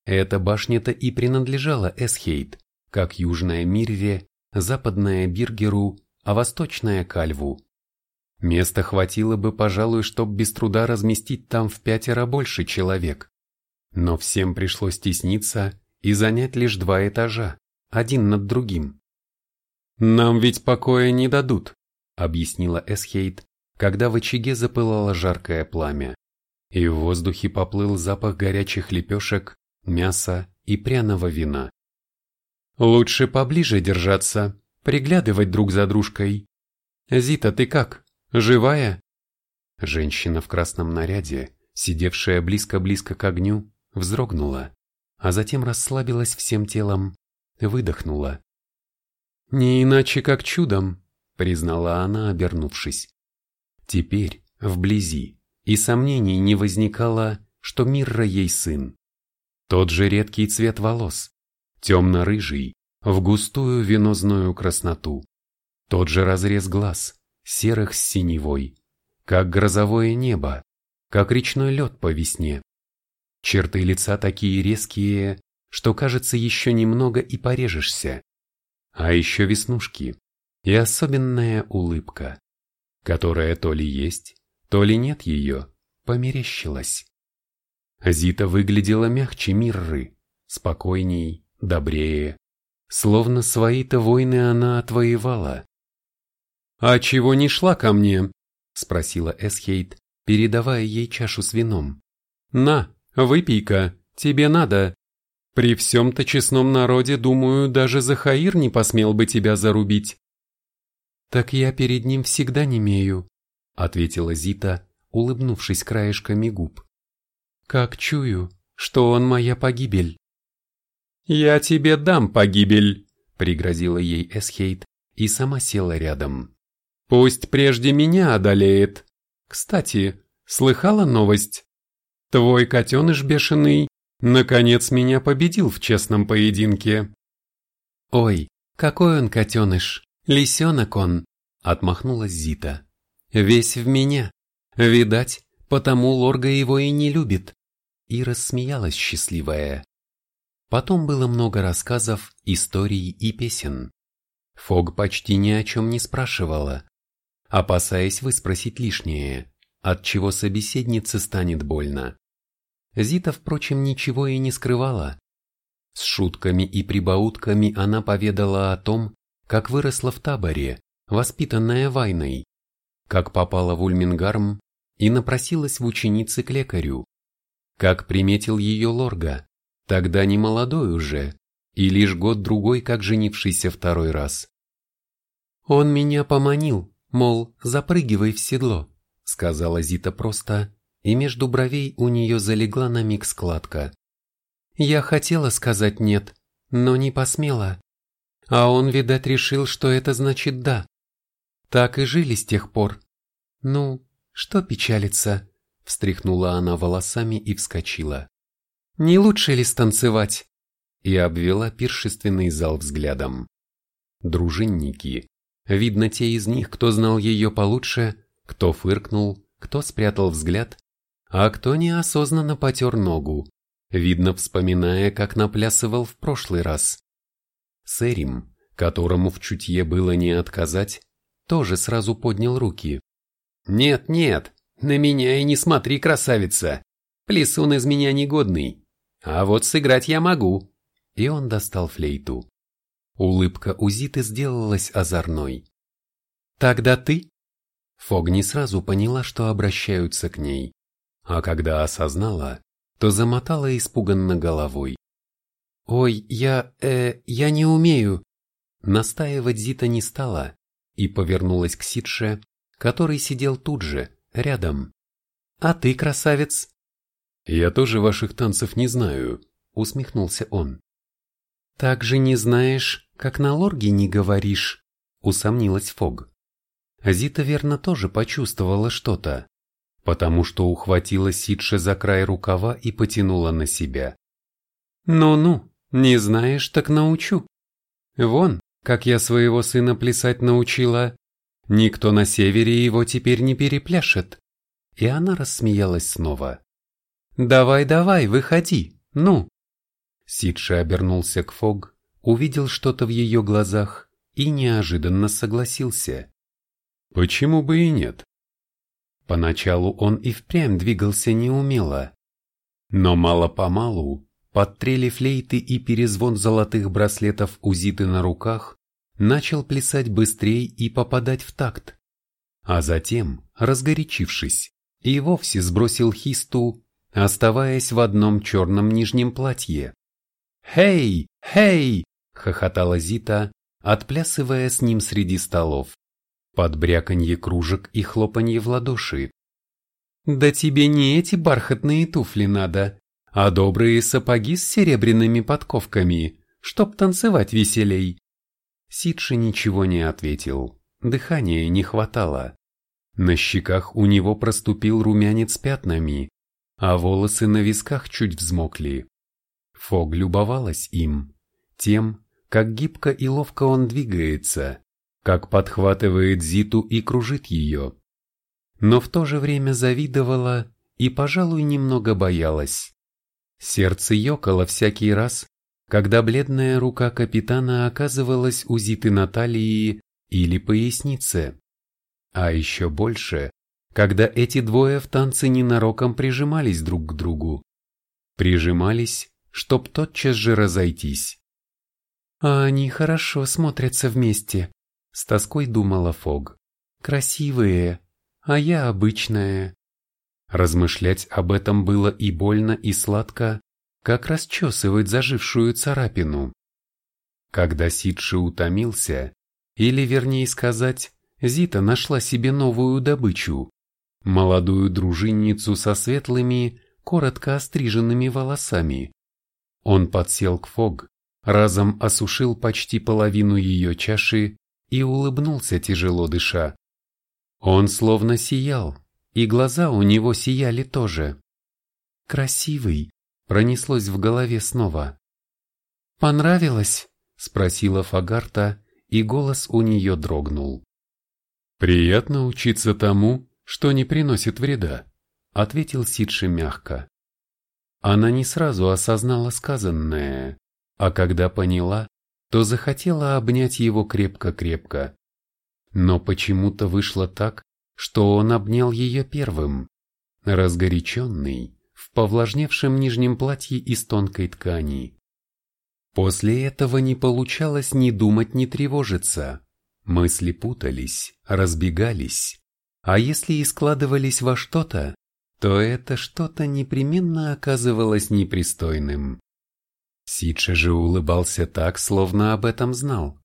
Эта башня-то и принадлежала Эсхейт, как южная Мирве, западная Биргеру, а восточная Кальву. Места хватило бы, пожалуй, чтоб без труда разместить там в пятеро больше человек. Но всем пришлось тесниться и занять лишь два этажа, один над другим. «Нам ведь покоя не дадут», — объяснила Эсхейт, когда в очаге запылало жаркое пламя, и в воздухе поплыл запах горячих лепешек, мяса и пряного вина. «Лучше поближе держаться, приглядывать друг за дружкой. Зита, ты как, живая?» Женщина в красном наряде, сидевшая близко-близко к огню, вздрогнула, а затем расслабилась всем телом, выдохнула. «Не иначе как чудом», — признала она, обернувшись. Теперь, вблизи, и сомнений не возникало, что Мирра ей сын. Тот же редкий цвет волос, темно-рыжий, в густую венозную красноту. Тот же разрез глаз, серых с синевой, как грозовое небо, как речной лед по весне. Черты лица такие резкие, что кажется еще немного и порежешься. А еще веснушки и особенная улыбка, которая то ли есть, то ли нет ее, померещилась. Зита выглядела мягче Мирры, спокойней, добрее, словно свои-то войны она отвоевала. «А чего не шла ко мне?» — спросила Эсхейт, передавая ей чашу с вином. «На, Выпей-ка, тебе надо. При всем-то честном народе, думаю, даже Захаир не посмел бы тебя зарубить. Так я перед ним всегда не немею, ответила Зита, улыбнувшись краешками губ. Как чую, что он моя погибель. Я тебе дам погибель, пригрозила ей Эсхейт и сама села рядом. Пусть прежде меня одолеет. Кстати, слыхала новость? Твой котеныш бешеный, наконец меня победил в честном поединке. Ой, какой он котеныш, лисенок он, отмахнулась Зита. Весь в меня. Видать, потому Лорга его и не любит. И рассмеялась счастливая. Потом было много рассказов, историй и песен. Фог почти ни о чем не спрашивала, опасаясь выспросить лишнее, от чего собеседнице станет больно. Зита, впрочем, ничего и не скрывала. С шутками и прибаутками она поведала о том, как выросла в таборе, воспитанная войной, как попала в Ульмингарм и напросилась в ученицы к лекарю, как приметил ее Лорга, тогда не молодой уже, и лишь год-другой, как женившийся второй раз. «Он меня поманил, мол, запрыгивай в седло», — сказала Зита просто, и между бровей у нее залегла на миг складка. Я хотела сказать «нет», но не посмела. А он, видать, решил, что это значит «да». Так и жили с тех пор. Ну, что печалиться? Встряхнула она волосами и вскочила. Не лучше ли станцевать? И обвела пиршественный зал взглядом. Дружинники, видно те из них, кто знал ее получше, кто фыркнул, кто спрятал взгляд, а кто неосознанно потер ногу, видно вспоминая, как наплясывал в прошлый раз. Сэрим, которому в чутье было не отказать, тоже сразу поднял руки. «Нет, нет, на меня и не смотри, красавица! Плесун из меня негодный, а вот сыграть я могу!» И он достал флейту. Улыбка у Зиты сделалась озорной. «Тогда ты?» Фог не сразу поняла, что обращаются к ней а когда осознала, то замотала испуганно головой. «Ой, я... э... я не умею!» Настаивать Зита не стала и повернулась к Сидше, который сидел тут же, рядом. «А ты, красавец?» «Я тоже ваших танцев не знаю», — усмехнулся он. «Так же не знаешь, как на лорге не говоришь», — усомнилась Фог. Зита верно тоже почувствовала что-то, потому что ухватила Сидше за край рукава и потянула на себя. «Ну-ну, не знаешь, так научу. Вон, как я своего сына плясать научила. Никто на севере его теперь не перепляшет. И она рассмеялась снова. «Давай, давай, выходи, ну!» Сидши обернулся к Фог, увидел что-то в ее глазах и неожиданно согласился. Почему бы и нет? Поначалу он и впрямь двигался неумело. Но мало-помалу, под трели флейты и перезвон золотых браслетов у Зиты на руках, начал плясать быстрее и попадать в такт. А затем, разгорячившись, и вовсе сбросил хисту, оставаясь в одном черном нижнем платье. «Хей! Хей!» — хохотала Зита, отплясывая с ним среди столов, под бряканье кружек и хлопанье в ладоши. «Да тебе не эти бархатные туфли надо, а добрые сапоги с серебряными подковками, чтоб танцевать веселей». Сидши ничего не ответил, дыхания не хватало. На щеках у него проступил румянец пятнами, а волосы на висках чуть взмокли. Фог любовалась им, тем, как гибко и ловко он двигается, как подхватывает Зиту и кружит ее. Но в то же время завидовала и, пожалуй, немного боялась. Сердце ёкало всякий раз, когда бледная рука капитана оказывалась у Зиты на талии или пояснице. А еще больше, когда эти двое в танце ненароком прижимались друг к другу. Прижимались, чтоб тотчас же разойтись. А они хорошо смотрятся вместе, с тоской думала Фог. Красивые, а я обычная. Размышлять об этом было и больно, и сладко, как расчесывать зажившую царапину. Когда Сидши утомился, или вернее сказать, Зита нашла себе новую добычу, молодую дружинницу со светлыми, коротко остриженными волосами. Он подсел к Фог, разом осушил почти половину ее чаши и улыбнулся тяжело дыша. Он словно сиял, и глаза у него сияли тоже. «Красивый», — пронеслось в голове снова. «Понравилось?» — спросила Фагарта, и голос у нее дрогнул. «Приятно учиться тому, что не приносит вреда», — ответил Сидши мягко. Она не сразу осознала сказанное, а когда поняла, то захотела обнять его крепко-крепко. Но почему-то вышло так, что он обнял ее первым, разгоряченный, в повлажневшем нижнем платье из тонкой ткани. После этого не получалось ни думать, ни тревожиться. Мысли путались, разбегались. А если и складывались во что-то, то это что-то непременно оказывалось непристойным. Сидша же улыбался так, словно об этом знал.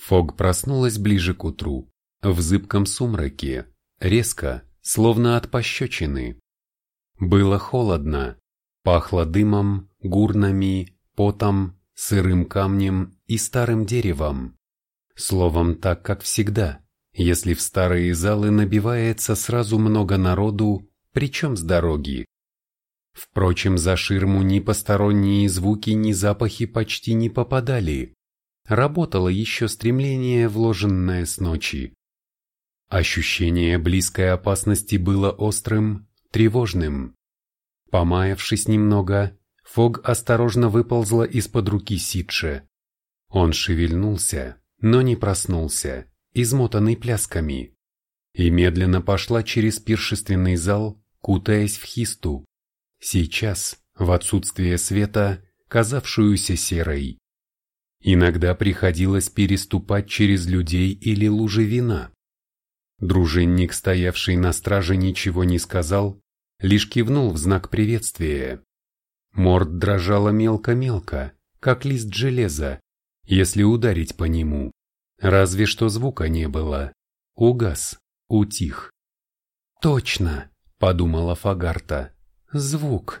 Фог проснулась ближе к утру, в зыбком сумраке, резко, словно от пощечины. Было холодно, пахло дымом, гурнами, потом, сырым камнем и старым деревом. Словом, так как всегда, если в старые залы набивается сразу много народу, причем с дороги. Впрочем, за ширму ни посторонние звуки, ни запахи почти не попадали. Работало еще стремление, вложенное с ночи. Ощущение близкой опасности было острым, тревожным. Помаявшись немного, Фог осторожно выползла из-под руки Сидше. Он шевельнулся, но не проснулся, измотанный плясками и медленно пошла через пиршественный зал, кутаясь в хисту. Сейчас, в отсутствие света, казавшуюся серой. Иногда приходилось переступать через людей или лужи вина. Дружинник, стоявший на страже, ничего не сказал, лишь кивнул в знак приветствия. Морд дрожала мелко-мелко, как лист железа, если ударить по нему. Разве что звука не было. Угас утих. «Точно!» — подумала Фагарта. «Звук!»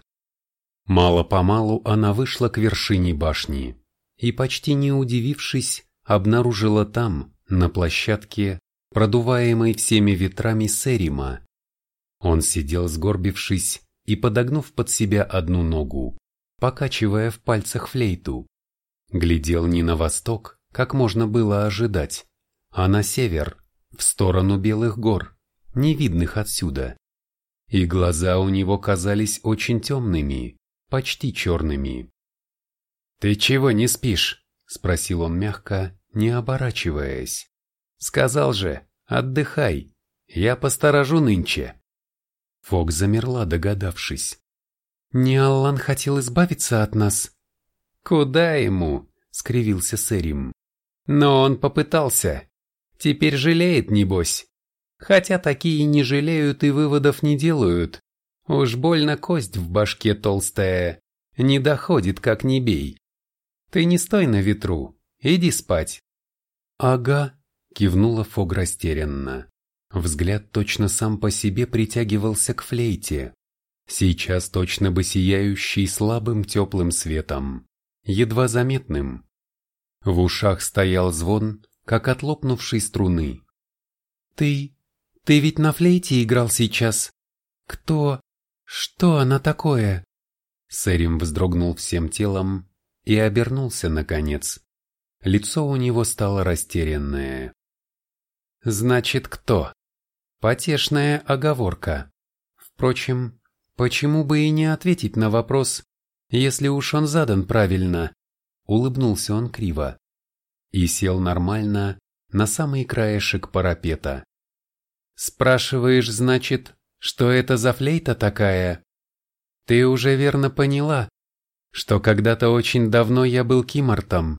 Мало-помалу она вышла к вершине башни и, почти не удивившись, обнаружила там, на площадке, продуваемой всеми ветрами Серима. Он сидел сгорбившись и подогнув под себя одну ногу, покачивая в пальцах флейту. Глядел не на восток, как можно было ожидать, а на север, в сторону белых гор, не видных отсюда. И глаза у него казались очень темными, почти черными. «Ты чего не спишь?» – спросил он мягко, не оборачиваясь. «Сказал же, отдыхай, я посторожу нынче». Фок замерла, догадавшись. «Не Аллан хотел избавиться от нас?» «Куда ему?» — скривился Сэрим. «Но он попытался. Теперь жалеет, небось. Хотя такие не жалеют и выводов не делают. Уж больно кость в башке толстая. Не доходит, как не бей. Ты не стой на ветру. Иди спать». «Ага», — кивнула Фог растерянно. Взгляд точно сам по себе притягивался к флейте, сейчас точно бы сияющий слабым теплым светом, едва заметным. В ушах стоял звон, как от лопнувшей струны. «Ты... ты ведь на флейте играл сейчас? Кто... что она такое?» Сэрим вздрогнул всем телом и обернулся наконец. Лицо у него стало растерянное. «Значит, кто?» Потешная оговорка. Впрочем, почему бы и не ответить на вопрос, если уж он задан правильно? Улыбнулся он криво. И сел нормально, на самый краешек парапета. Спрашиваешь, значит, что это за флейта такая? Ты уже верно поняла, что когда-то очень давно я был кимортом.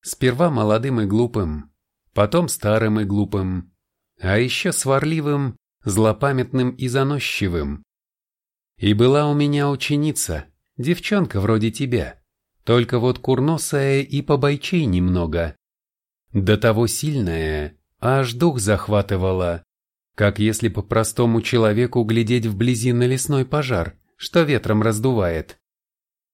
Сперва молодым и глупым, потом старым и глупым, а еще сварливым, злопамятным и заносчивым. И была у меня ученица, девчонка вроде тебя, только вот курносая и побойчей немного. До того сильная, аж дух захватывала, как если по простому человеку глядеть вблизи на лесной пожар, что ветром раздувает.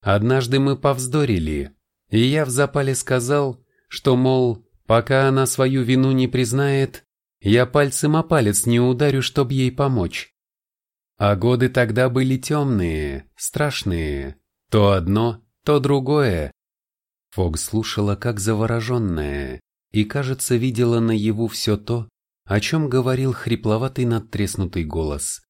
Однажды мы повздорили, и я в запале сказал, что, мол, пока она свою вину не признает, я пальцем о палец не ударю, чтоб ей помочь. А годы тогда были темные, страшные, то одно, то другое. Фог слушала как завороженная и, кажется, видела наяву все то, о чем говорил хрипловатый надтреснутый голос.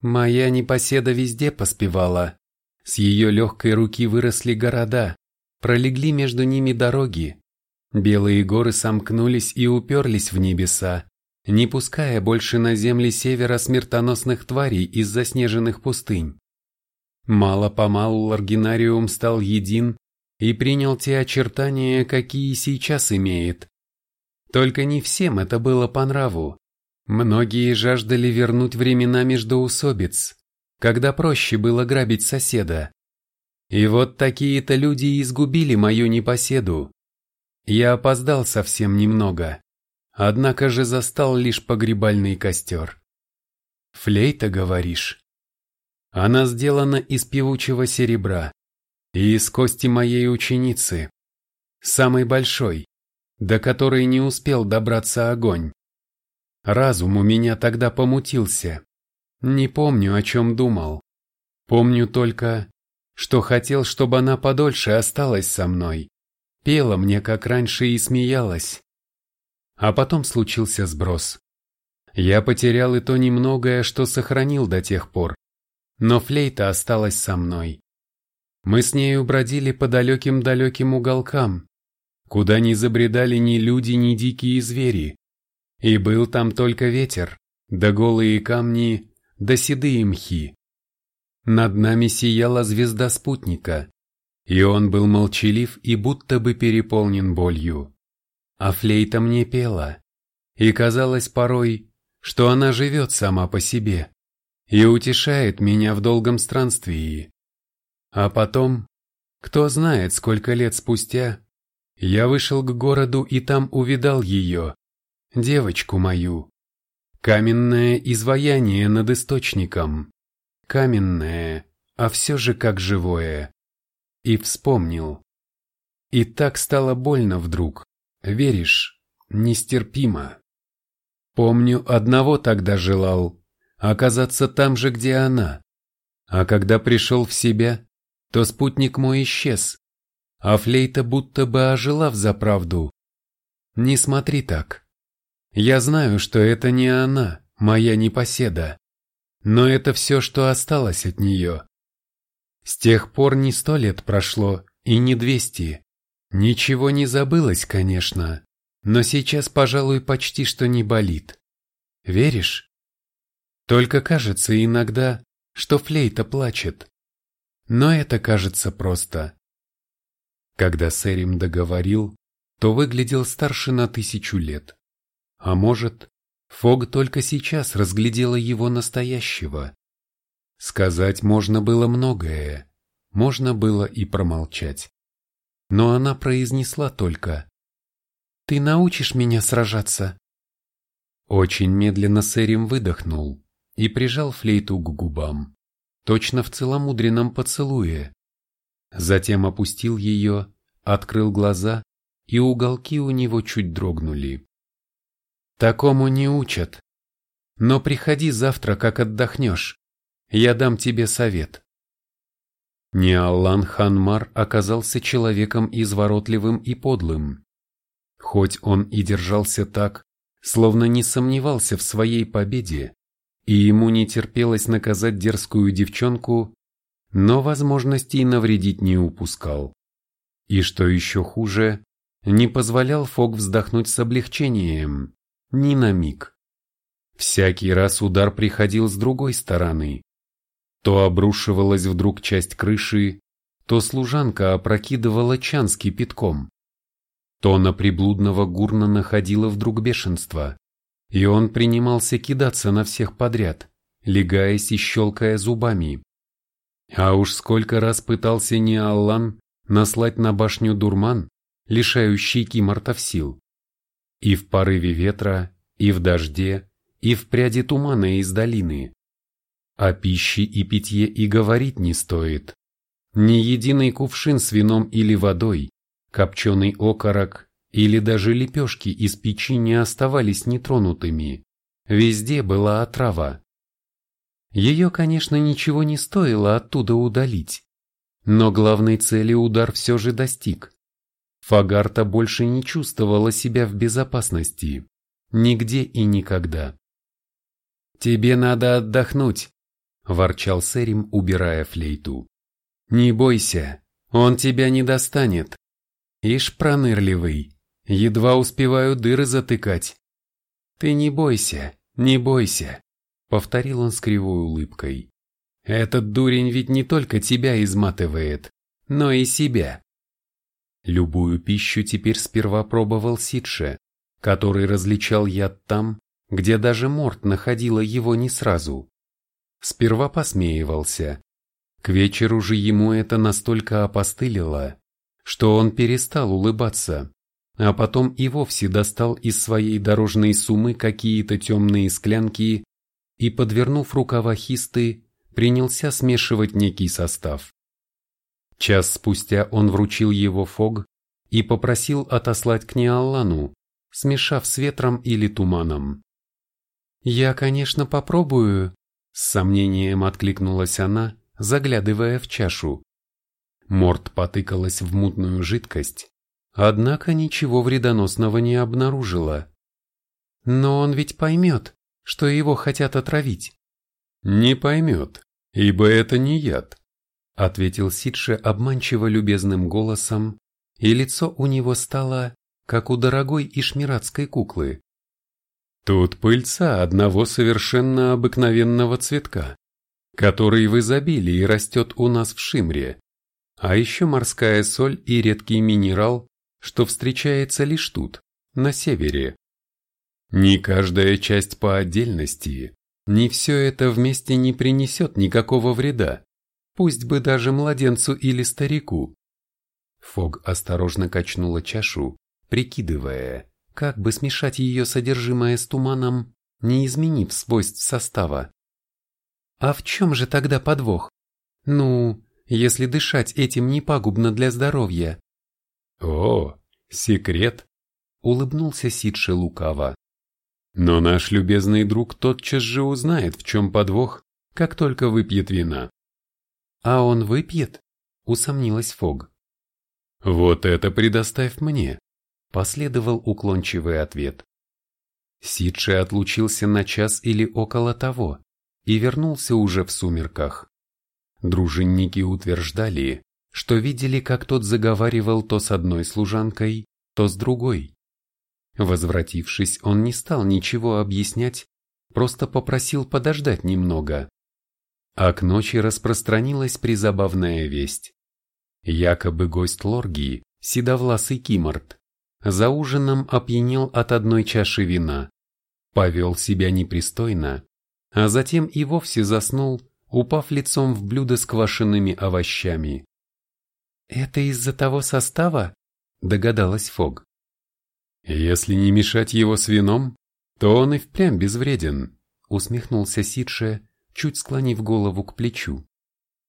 Моя непоседа везде поспевала. С ее легкой руки выросли города, пролегли между ними дороги, Белые горы сомкнулись и уперлись в небеса, не пуская больше на земли севера смертоносных тварей из заснеженных пустынь. Мало-помалу Ларгинариум стал един и принял те очертания, какие сейчас имеет. Только не всем это было по нраву. Многие жаждали вернуть времена междоусобиц, когда проще было грабить соседа. И вот такие-то люди изгубили мою непоседу, я опоздал совсем немного, однако же застал лишь погребальный костер. Флейта, говоришь? Она сделана из певучего серебра и из кости моей ученицы, самой большой, до которой не успел добраться огонь. Разум у меня тогда помутился. Не помню, о чем думал. Помню только, что хотел, чтобы она подольше осталась со мной пела мне как раньше и смеялась. А потом случился сброс. Я потерял и то немногое, что сохранил до тех пор, но флейта осталась со мной. Мы с нею бродили по далеким-далеким уголкам, куда не забредали ни люди, ни дикие звери. И был там только ветер, да голые камни, да седые мхи. Над нами сияла звезда спутника, и он был молчалив и будто бы переполнен болью. А флейта мне пела, и казалось порой, что она живет сама по себе и утешает меня в долгом странствии. А потом, кто знает, сколько лет спустя, я вышел к городу и там увидал ее, девочку мою. Каменное изваяние над источником. Каменное, а все же как живое и вспомнил. И так стало больно вдруг, веришь, нестерпимо. Помню, одного тогда желал, оказаться там же, где она. А когда пришел в себя, то спутник мой исчез, а флейта будто бы ожила в заправду. Не смотри так. Я знаю, что это не она, моя непоседа. Но это все, что осталось от нее. С тех пор не сто лет прошло, и не двести. Ничего не забылось, конечно, но сейчас, пожалуй, почти что не болит. Веришь? Только кажется иногда, что флейта плачет. Но это кажется просто. Когда Сэрим договорил, то выглядел старше на тысячу лет. А может, Фог только сейчас разглядела его настоящего. Сказать можно было многое, можно было и промолчать. Но она произнесла только «Ты научишь меня сражаться?» Очень медленно Сэрим выдохнул и прижал флейту к губам, точно в целомудренном поцелуе. Затем опустил ее, открыл глаза, и уголки у него чуть дрогнули. Такому не учат. Но приходи завтра, как отдохнешь. Я дам тебе совет. Неаллан Ханмар оказался человеком изворотливым и подлым. Хоть он и держался так, словно не сомневался в своей победе, и ему не терпелось наказать дерзкую девчонку, но возможностей навредить не упускал. И что еще хуже, не позволял Фог вздохнуть с облегчением, ни на миг. Всякий раз удар приходил с другой стороны. То обрушивалась вдруг часть крыши, то служанка опрокидывала чан с кипятком. То на приблудного гурна находило вдруг бешенство, и он принимался кидаться на всех подряд, легаясь и щелкая зубами. А уж сколько раз пытался Неаллан наслать на башню дурман, лишающий Кимартов сил. И в порыве ветра, и в дожде, и в пряди тумана из долины. О пище и питье и говорить не стоит. Ни единый кувшин с вином или водой, копченый окорок или даже лепешки из печи не оставались нетронутыми. Везде была отрава. Ее, конечно, ничего не стоило оттуда удалить. Но главной цели удар все же достиг. Фагарта больше не чувствовала себя в безопасности. Нигде и никогда. «Тебе надо отдохнуть», ворчал Сэрим, убирая флейту. «Не бойся, он тебя не достанет. Ишь пронырливый, едва успеваю дыры затыкать». «Ты не бойся, не бойся», — повторил он с кривой улыбкой. «Этот дурень ведь не только тебя изматывает, но и себя». Любую пищу теперь сперва пробовал Сидше, который различал яд там, где даже Морт находила его не сразу. Сперва посмеивался. К вечеру же ему это настолько опостылило, что он перестал улыбаться, а потом и вовсе достал из своей дорожной суммы какие-то темные склянки и, подвернув рукава хисты, принялся смешивать некий состав. Час спустя он вручил его Фог и попросил отослать к Неаллану, смешав с ветром или туманом. «Я, конечно, попробую», с сомнением откликнулась она, заглядывая в чашу. Морд потыкалась в мутную жидкость, однако ничего вредоносного не обнаружила. Но он ведь поймет, что его хотят отравить. Не поймет, ибо это не яд, ответил Сидше обманчиво любезным голосом, и лицо у него стало, как у дорогой ишмиратской куклы. Тут пыльца одного совершенно обыкновенного цветка, который в изобилии растет у нас в Шимре, а еще морская соль и редкий минерал, что встречается лишь тут, на севере. Ни каждая часть по отдельности, ни все это вместе не принесет никакого вреда, пусть бы даже младенцу или старику. Фог осторожно качнула чашу, прикидывая, как бы смешать ее содержимое с туманом, не изменив свойств состава? А в чем же тогда подвох? Ну, если дышать этим не пагубно для здоровья. О, секрет, улыбнулся Сидше лукаво. Но наш любезный друг тотчас же узнает, в чем подвох, как только выпьет вина. А он выпьет? Усомнилась Фог. Вот это предоставь мне. Последовал уклончивый ответ. Сидши отлучился на час или около того и вернулся уже в сумерках. Дружинники утверждали, что видели, как тот заговаривал то с одной служанкой, то с другой. Возвратившись, он не стал ничего объяснять, просто попросил подождать немного. А к ночи распространилась призабавная весть. Якобы гость Лоргии, седовласый Киморт, за ужином опьянел от одной чаши вина, повел себя непристойно, а затем и вовсе заснул, упав лицом в блюдо с квашенными овощами. «Это из-за того состава?» – догадалась Фог. «Если не мешать его с вином, то он и впрямь безвреден», – усмехнулся Сидше, чуть склонив голову к плечу.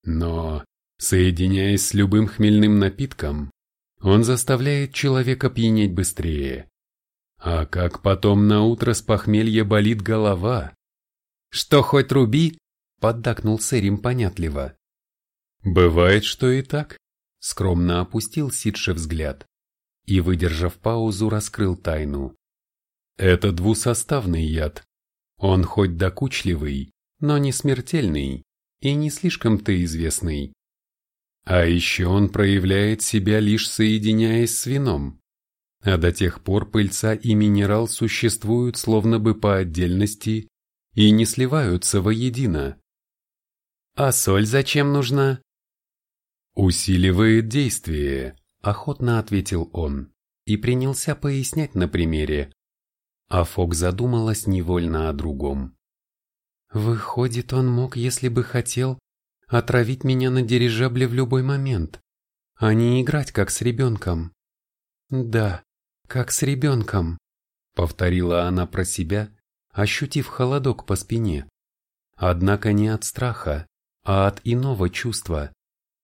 «Но, соединяясь с любым хмельным напитком, он заставляет человека пьянеть быстрее. А как потом на утро с похмелья болит голова? Что хоть руби? Поддакнул Сэрим понятливо. Бывает, что и так. Скромно опустил Сидше взгляд и, выдержав паузу, раскрыл тайну. Это двусоставный яд. Он хоть докучливый, но не смертельный и не слишком-то известный. А еще он проявляет себя лишь соединяясь с вином а до тех пор пыльца и минерал существуют словно бы по отдельности и не сливаются воедино. А соль зачем нужна? Усиливает действие, охотно ответил он и принялся пояснять на примере. А Фок задумалась невольно о другом. Выходит, он мог, если бы хотел, отравить меня на дирижабле в любой момент, а не играть как с ребенком. Да, как с ребенком, повторила она про себя, ощутив холодок по спине. Однако не от страха, а от иного чувства,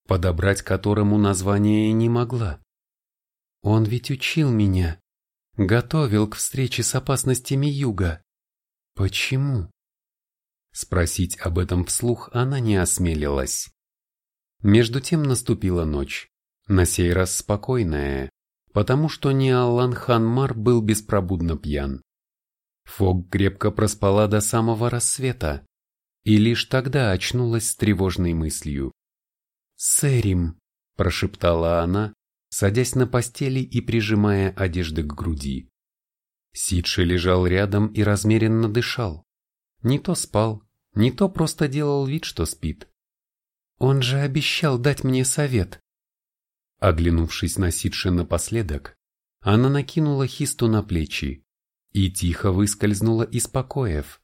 подобрать которому название не могла. Он ведь учил меня, готовил к встрече с опасностями юга. Почему? Спросить об этом вслух она не осмелилась. Между тем наступила ночь, на сей раз спокойная, потому что не Аллан Ханмар был беспробудно пьян. Фог крепко проспала до самого рассвета и лишь тогда очнулась с тревожной мыслью. «Сэрим», – прошептала она, садясь на постели и прижимая одежды к груди. Сидши лежал рядом и размеренно дышал. Не то спал, не то просто делал вид, что спит. Он же обещал дать мне совет. Оглянувшись на Сидше напоследок, она накинула хисту на плечи и тихо выскользнула из покоев.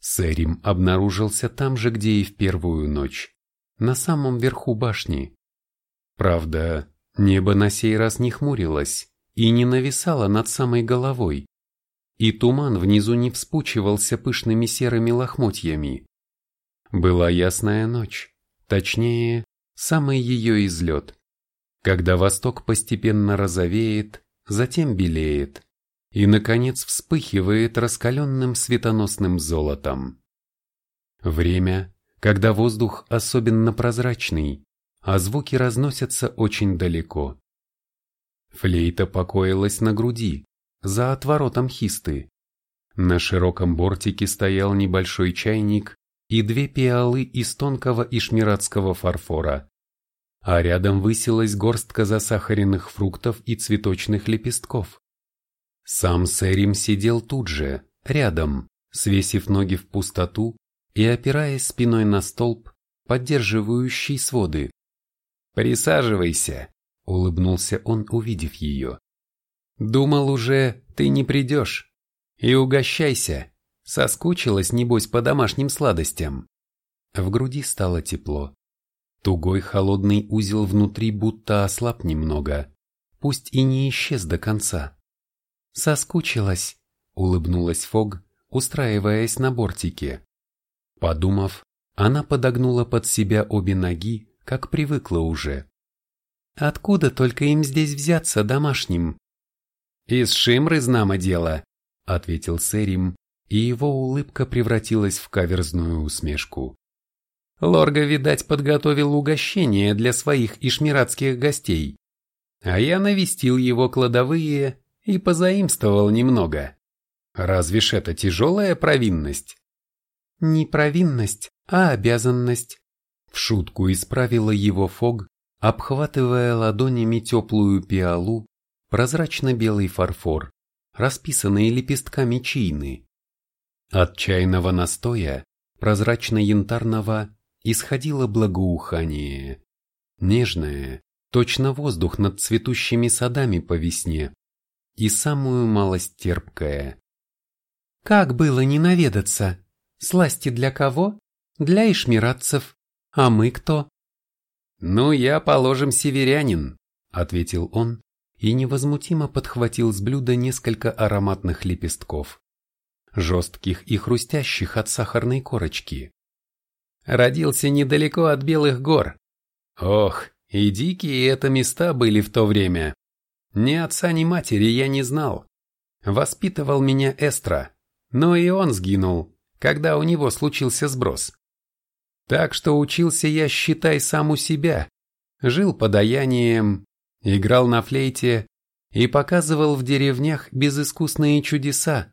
Сэрим обнаружился там же, где и в первую ночь, на самом верху башни. Правда, небо на сей раз не хмурилось и не нависало над самой головой, и туман внизу не вспучивался пышными серыми лохмотьями. Была ясная ночь, точнее, самый ее излет когда восток постепенно розовеет, затем белеет и, наконец, вспыхивает раскаленным светоносным золотом. Время, когда воздух особенно прозрачный, а звуки разносятся очень далеко. Флейта покоилась на груди, за отворотом хисты. На широком бортике стоял небольшой чайник и две пиалы из тонкого ишмиратского фарфора а рядом высилась горстка засахаренных фруктов и цветочных лепестков. Сам Сэрим сидел тут же, рядом, свесив ноги в пустоту и опираясь спиной на столб, поддерживающий своды. «Присаживайся», — улыбнулся он, увидев ее. «Думал уже, ты не придешь. И угощайся. Соскучилась, небось, по домашним сладостям». В груди стало тепло. Тугой холодный узел внутри будто ослаб немного, пусть и не исчез до конца. «Соскучилась», — улыбнулась Фог, устраиваясь на бортике. Подумав, она подогнула под себя обе ноги, как привыкла уже. «Откуда только им здесь взяться домашним?» «Из Шимры знамо дело», — ответил Сэрим, и его улыбка превратилась в каверзную усмешку. Лорга, видать, подготовил угощение для своих ишмиратских гостей. А я навестил его кладовые и позаимствовал немного. Разве ж это тяжелая провинность? Не провинность, а обязанность. В шутку исправила его Фог, обхватывая ладонями теплую пиалу, прозрачно-белый фарфор, расписанный лепестками чины. От чайного настоя, прозрачно-янтарного, исходило благоухание. Нежное, точно воздух над цветущими садами по весне, и самую малость терпкое. Как было не наведаться? Сласти для кого? Для ишмиратцев. А мы кто? Ну, я, положим, северянин, ответил он и невозмутимо подхватил с блюда несколько ароматных лепестков, жестких и хрустящих от сахарной корочки. Родился недалеко от Белых гор. Ох, и дикие это места были в то время. Ни отца, ни матери я не знал. Воспитывал меня Эстра, но и он сгинул, когда у него случился сброс. Так что учился я, считай, сам у себя. Жил подаянием, играл на флейте и показывал в деревнях безыскусные чудеса.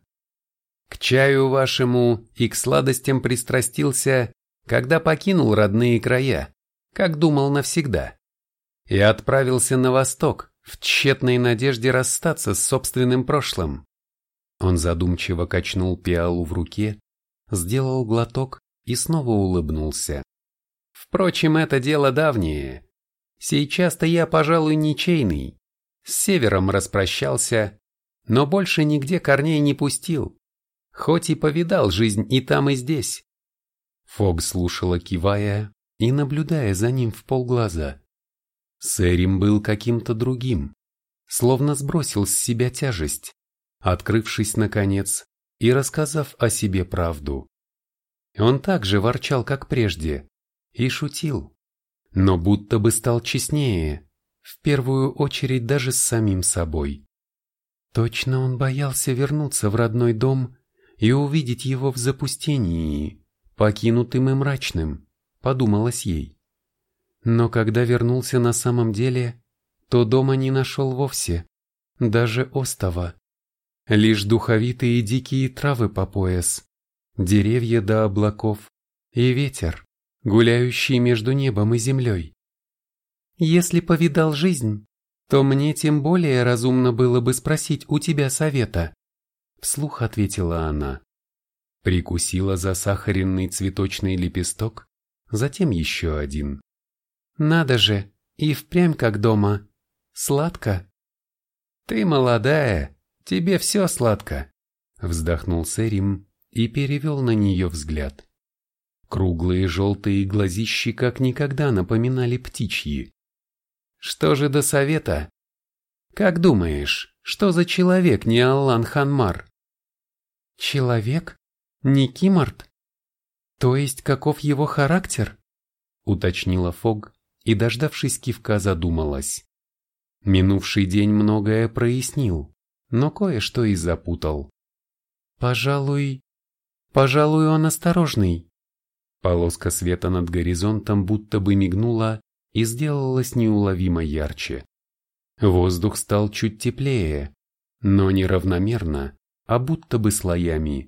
К чаю вашему и к сладостям пристрастился, когда покинул родные края, как думал навсегда, и отправился на восток в тщетной надежде расстаться с собственным прошлым. Он задумчиво качнул пиалу в руке, сделал глоток и снова улыбнулся. Впрочем, это дело давнее. Сейчас-то я, пожалуй, ничейный. С севером распрощался, но больше нигде корней не пустил. Хоть и повидал жизнь и там, и здесь. Фог слушала, кивая и наблюдая за ним в полглаза. Сэрим был каким-то другим, словно сбросил с себя тяжесть, открывшись наконец и рассказав о себе правду. Он также ворчал, как прежде, и шутил, но будто бы стал честнее, в первую очередь даже с самим собой. Точно он боялся вернуться в родной дом и увидеть его в запустении, покинутым и мрачным, подумалось ей. Но когда вернулся на самом деле, то дома не нашел вовсе, даже остова. Лишь духовитые дикие травы по пояс, деревья до облаков и ветер, гуляющий между небом и землей. Если повидал жизнь, то мне тем более разумно было бы спросить у тебя совета. Вслух ответила она. Прикусила засахаренный цветочный лепесток, затем еще один. Надо же, и впрямь как дома. Сладко. Ты молодая, тебе все сладко. Вздохнул Сэрим и перевел на нее взгляд. Круглые желтые глазищи как никогда напоминали птичьи. Что же до совета? Как думаешь, что за человек не Аллан Ханмар? Человек? Не Кимарт? То есть каков его характер? Уточнила Фог и, дождавшись кивка, задумалась. Минувший день многое прояснил, но кое-что и запутал. Пожалуй, Пожалуй, он осторожный. Полоска света над горизонтом будто бы мигнула и сделалась неуловимо ярче. Воздух стал чуть теплее, но не равномерно, а будто бы слоями.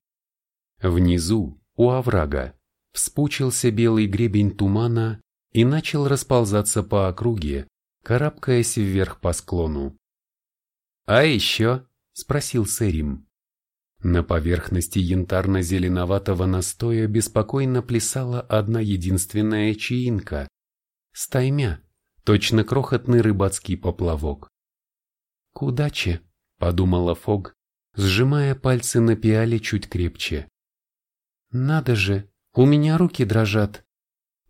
Внизу, у оврага, вспучился белый гребень тумана и начал расползаться по округе, карабкаясь вверх по склону. «А еще?» — спросил Сэрим. На поверхности янтарно-зеленоватого настоя беспокойно плясала одна единственная чаинка. Стаймя, точно крохотный рыбацкий поплавок. «К удаче», — подумала Фог, сжимая пальцы на пиале чуть крепче. «Надо же, у меня руки дрожат.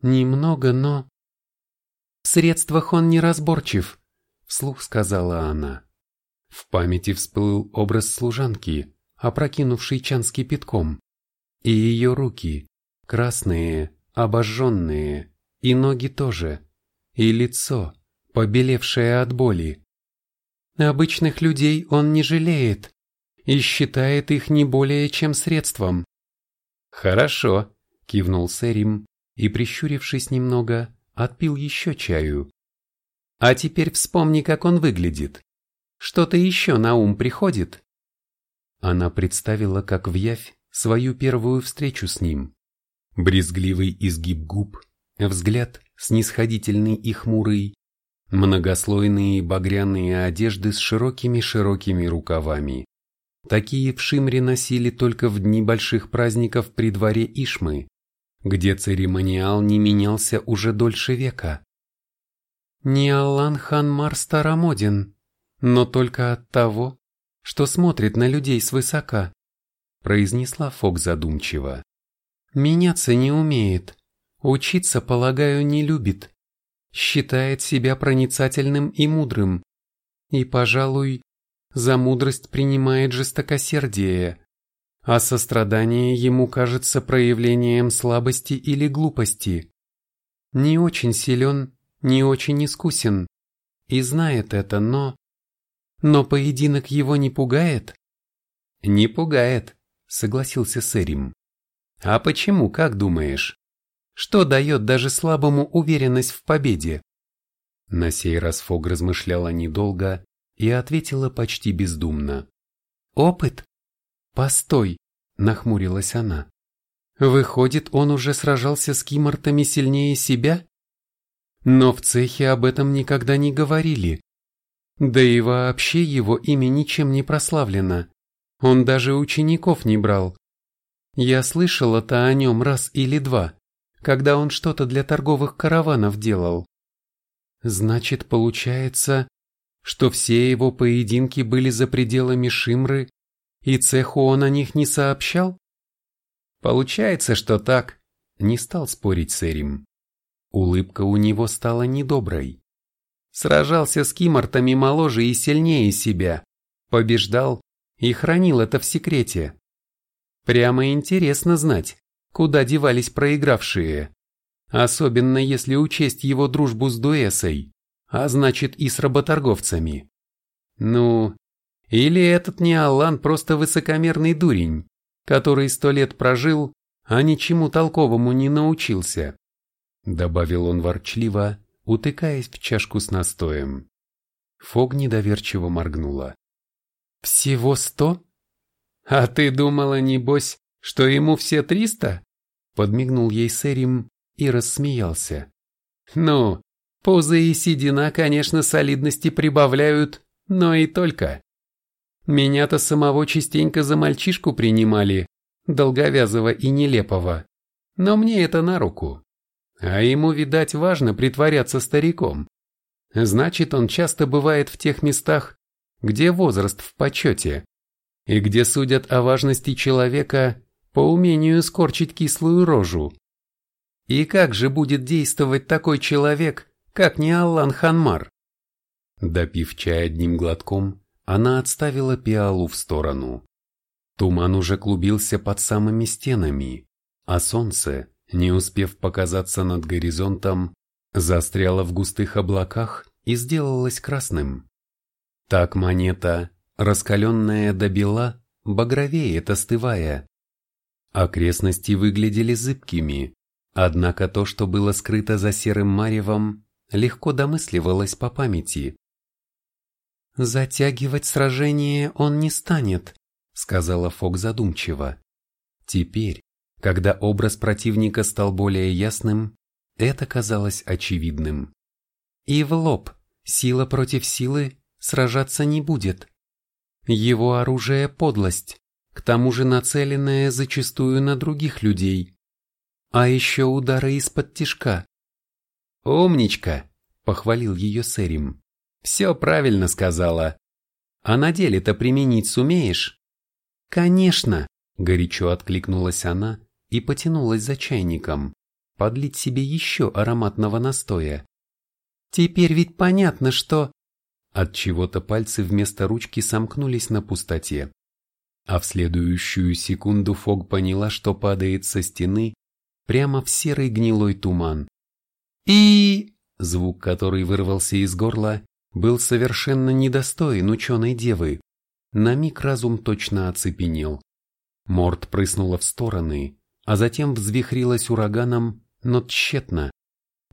Немного, но...» «В средствах он неразборчив», — вслух сказала она. В памяти всплыл образ служанки, опрокинувший чан с кипятком, и ее руки, красные, обожженные, и ноги тоже, и лицо, побелевшее от боли. Обычных людей он не жалеет и считает их не более чем средством. «Хорошо», — кивнул Сэрим и, прищурившись немного, отпил еще чаю. «А теперь вспомни, как он выглядит. Что-то еще на ум приходит?» Она представила, как в явь, свою первую встречу с ним. Брезгливый изгиб губ, взгляд, снисходительный и хмурый, многослойные багряные одежды с широкими-широкими рукавами. Такие в Шимре носили только в дни больших праздников при дворе Ишмы, где церемониал не менялся уже дольше века. Не Аллан Ханмар старомоден, но только от того, что смотрит на людей свысока, произнесла Фок задумчиво. Меняться не умеет, учиться, полагаю, не любит, считает себя проницательным и мудрым, и, пожалуй, за мудрость принимает жестокосердие, а сострадание ему кажется проявлением слабости или глупости. Не очень силен, не очень искусен, и знает это, но... Но поединок его не пугает? Не пугает, согласился Сэрим. А почему, как думаешь? Что дает даже слабому уверенность в победе? На сей раз Фог размышляла недолго, и ответила почти бездумно. «Опыт? Постой!» – нахмурилась она. «Выходит, он уже сражался с кимортами сильнее себя?» Но в цехе об этом никогда не говорили. Да и вообще его имя ничем не прославлено. Он даже учеников не брал. Я слышала-то о нем раз или два, когда он что-то для торговых караванов делал. Значит, получается, что все его поединки были за пределами Шимры, и цеху он о них не сообщал? Получается, что так, не стал спорить с Эрим. Улыбка у него стала недоброй. Сражался с кимортами моложе и сильнее себя, побеждал и хранил это в секрете. Прямо интересно знать, куда девались проигравшие, особенно если учесть его дружбу с Дуэсой а значит и с работорговцами. Ну, или этот не Аллан просто высокомерный дурень, который сто лет прожил, а ничему толковому не научился, добавил он ворчливо, утыкаясь в чашку с настоем. Фог недоверчиво моргнула. «Всего сто? А ты думала, небось, что ему все триста?» Подмигнул ей Сэрим и рассмеялся. «Ну, Поза и седина, конечно, солидности прибавляют, но и только. Меня-то самого частенько за мальчишку принимали, долговязого и нелепого. Но мне это на руку. А ему, видать, важно притворяться стариком. Значит, он часто бывает в тех местах, где возраст в почете, и где судят о важности человека по умению скорчить кислую рожу. И как же будет действовать такой человек, как не Аллан Ханмар. Допив чай одним глотком, она отставила пиалу в сторону. Туман уже клубился под самыми стенами, а солнце, не успев показаться над горизонтом, застряло в густых облаках и сделалось красным. Так монета, раскаленная до бела, багровеет, остывая. Окрестности выглядели зыбкими, однако то, что было скрыто за серым маревом, легко домысливалось по памяти. «Затягивать сражение он не станет», — сказала Фок задумчиво. Теперь, когда образ противника стал более ясным, это казалось очевидным. И в лоб, сила против силы, сражаться не будет. Его оружие – подлость, к тому же нацеленное зачастую на других людей. А еще удары из-под тишка, «Умничка!» – похвалил ее Сэрим. «Все правильно сказала. А на деле-то применить сумеешь?» «Конечно!» – горячо откликнулась она и потянулась за чайником, подлить себе еще ароматного настоя. «Теперь ведь понятно, что...» От чего-то пальцы вместо ручки сомкнулись на пустоте. А в следующую секунду Фог поняла, что падает со стены прямо в серый гнилой туман. И... Звук, который вырвался из горла, был совершенно недостоин ученой девы. На миг разум точно оцепенел. Морд прыснула в стороны, а затем взвихрилась ураганом, но тщетно.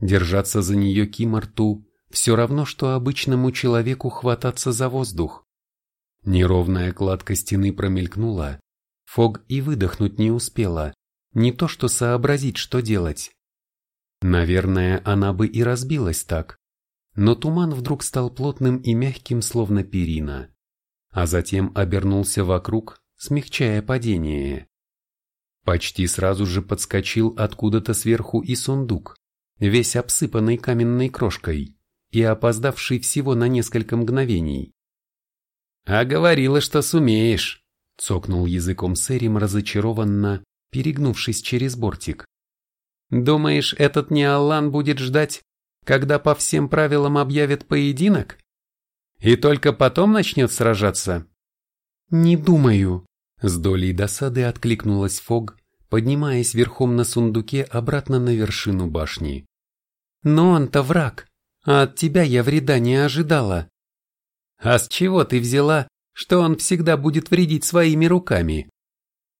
Держаться за нее Киморту все равно, что обычному человеку хвататься за воздух. Неровная кладка стены промелькнула. Фог и выдохнуть не успела, не то что сообразить, что делать. Наверное, она бы и разбилась так. Но туман вдруг стал плотным и мягким, словно перина, а затем обернулся вокруг, смягчая падение. Почти сразу же подскочил откуда-то сверху и сундук, весь обсыпанный каменной крошкой и опоздавший всего на несколько мгновений. «А говорила, что сумеешь», — цокнул языком Сэрим разочарованно, перегнувшись через бортик. «Думаешь, этот Неаллан будет ждать, когда по всем правилам объявят поединок? И только потом начнет сражаться?» «Не думаю», — с долей досады откликнулась Фог, поднимаясь верхом на сундуке обратно на вершину башни. «Но он-то враг, а от тебя я вреда не ожидала». «А с чего ты взяла, что он всегда будет вредить своими руками?»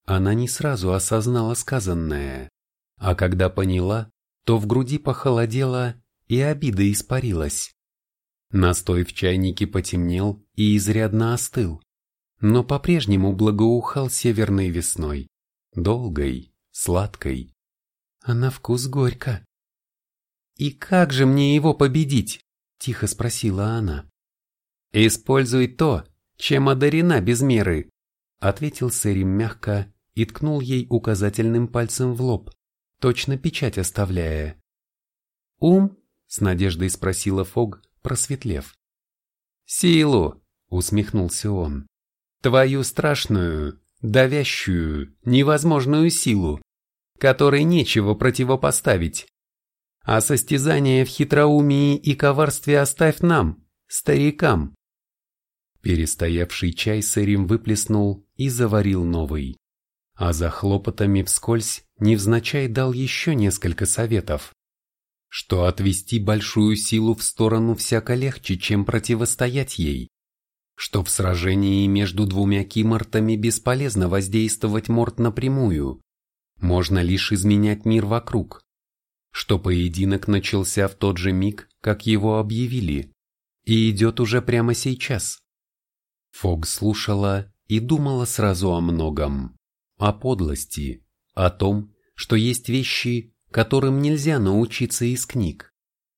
Она не сразу осознала сказанное, а когда поняла, то в груди похолодело и обида испарилась. Настой в чайнике потемнел и изрядно остыл, но по-прежнему благоухал северной весной, долгой, сладкой, а на вкус горько. «И как же мне его победить?» – тихо спросила она. «Используй то, чем одарена без меры», — ответил Сэрим мягко и ткнул ей указательным пальцем в лоб, точно печать оставляя. «Ум?» — с надеждой спросила Фог, просветлев. «Силу!» — усмехнулся он. «Твою страшную, давящую, невозможную силу, которой нечего противопоставить. А состязание в хитроумии и коварстве оставь нам, старикам. Перестоявший чай сырим выплеснул и заварил новый. А за хлопотами вскользь невзначай дал еще несколько советов. Что отвести большую силу в сторону всяко легче, чем противостоять ей. Что в сражении между двумя кимортами бесполезно воздействовать морд напрямую. Можно лишь изменять мир вокруг. Что поединок начался в тот же миг, как его объявили, и идет уже прямо сейчас Фог слушала и думала сразу о многом. О подлости, о том, что есть вещи, которым нельзя научиться из книг.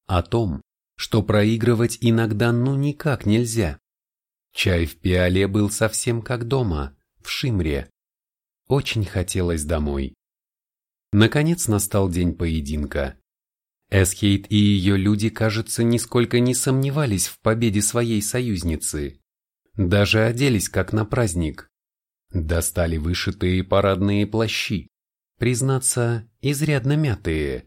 О том, что проигрывать иногда ну никак нельзя. Чай в пиале был совсем как дома, в Шимре. Очень хотелось домой. Наконец настал день поединка. Эсхейт и ее люди, кажется, нисколько не сомневались в победе своей союзницы. Даже оделись как на праздник. Достали вышитые парадные плащи, признаться, изрядно мятые,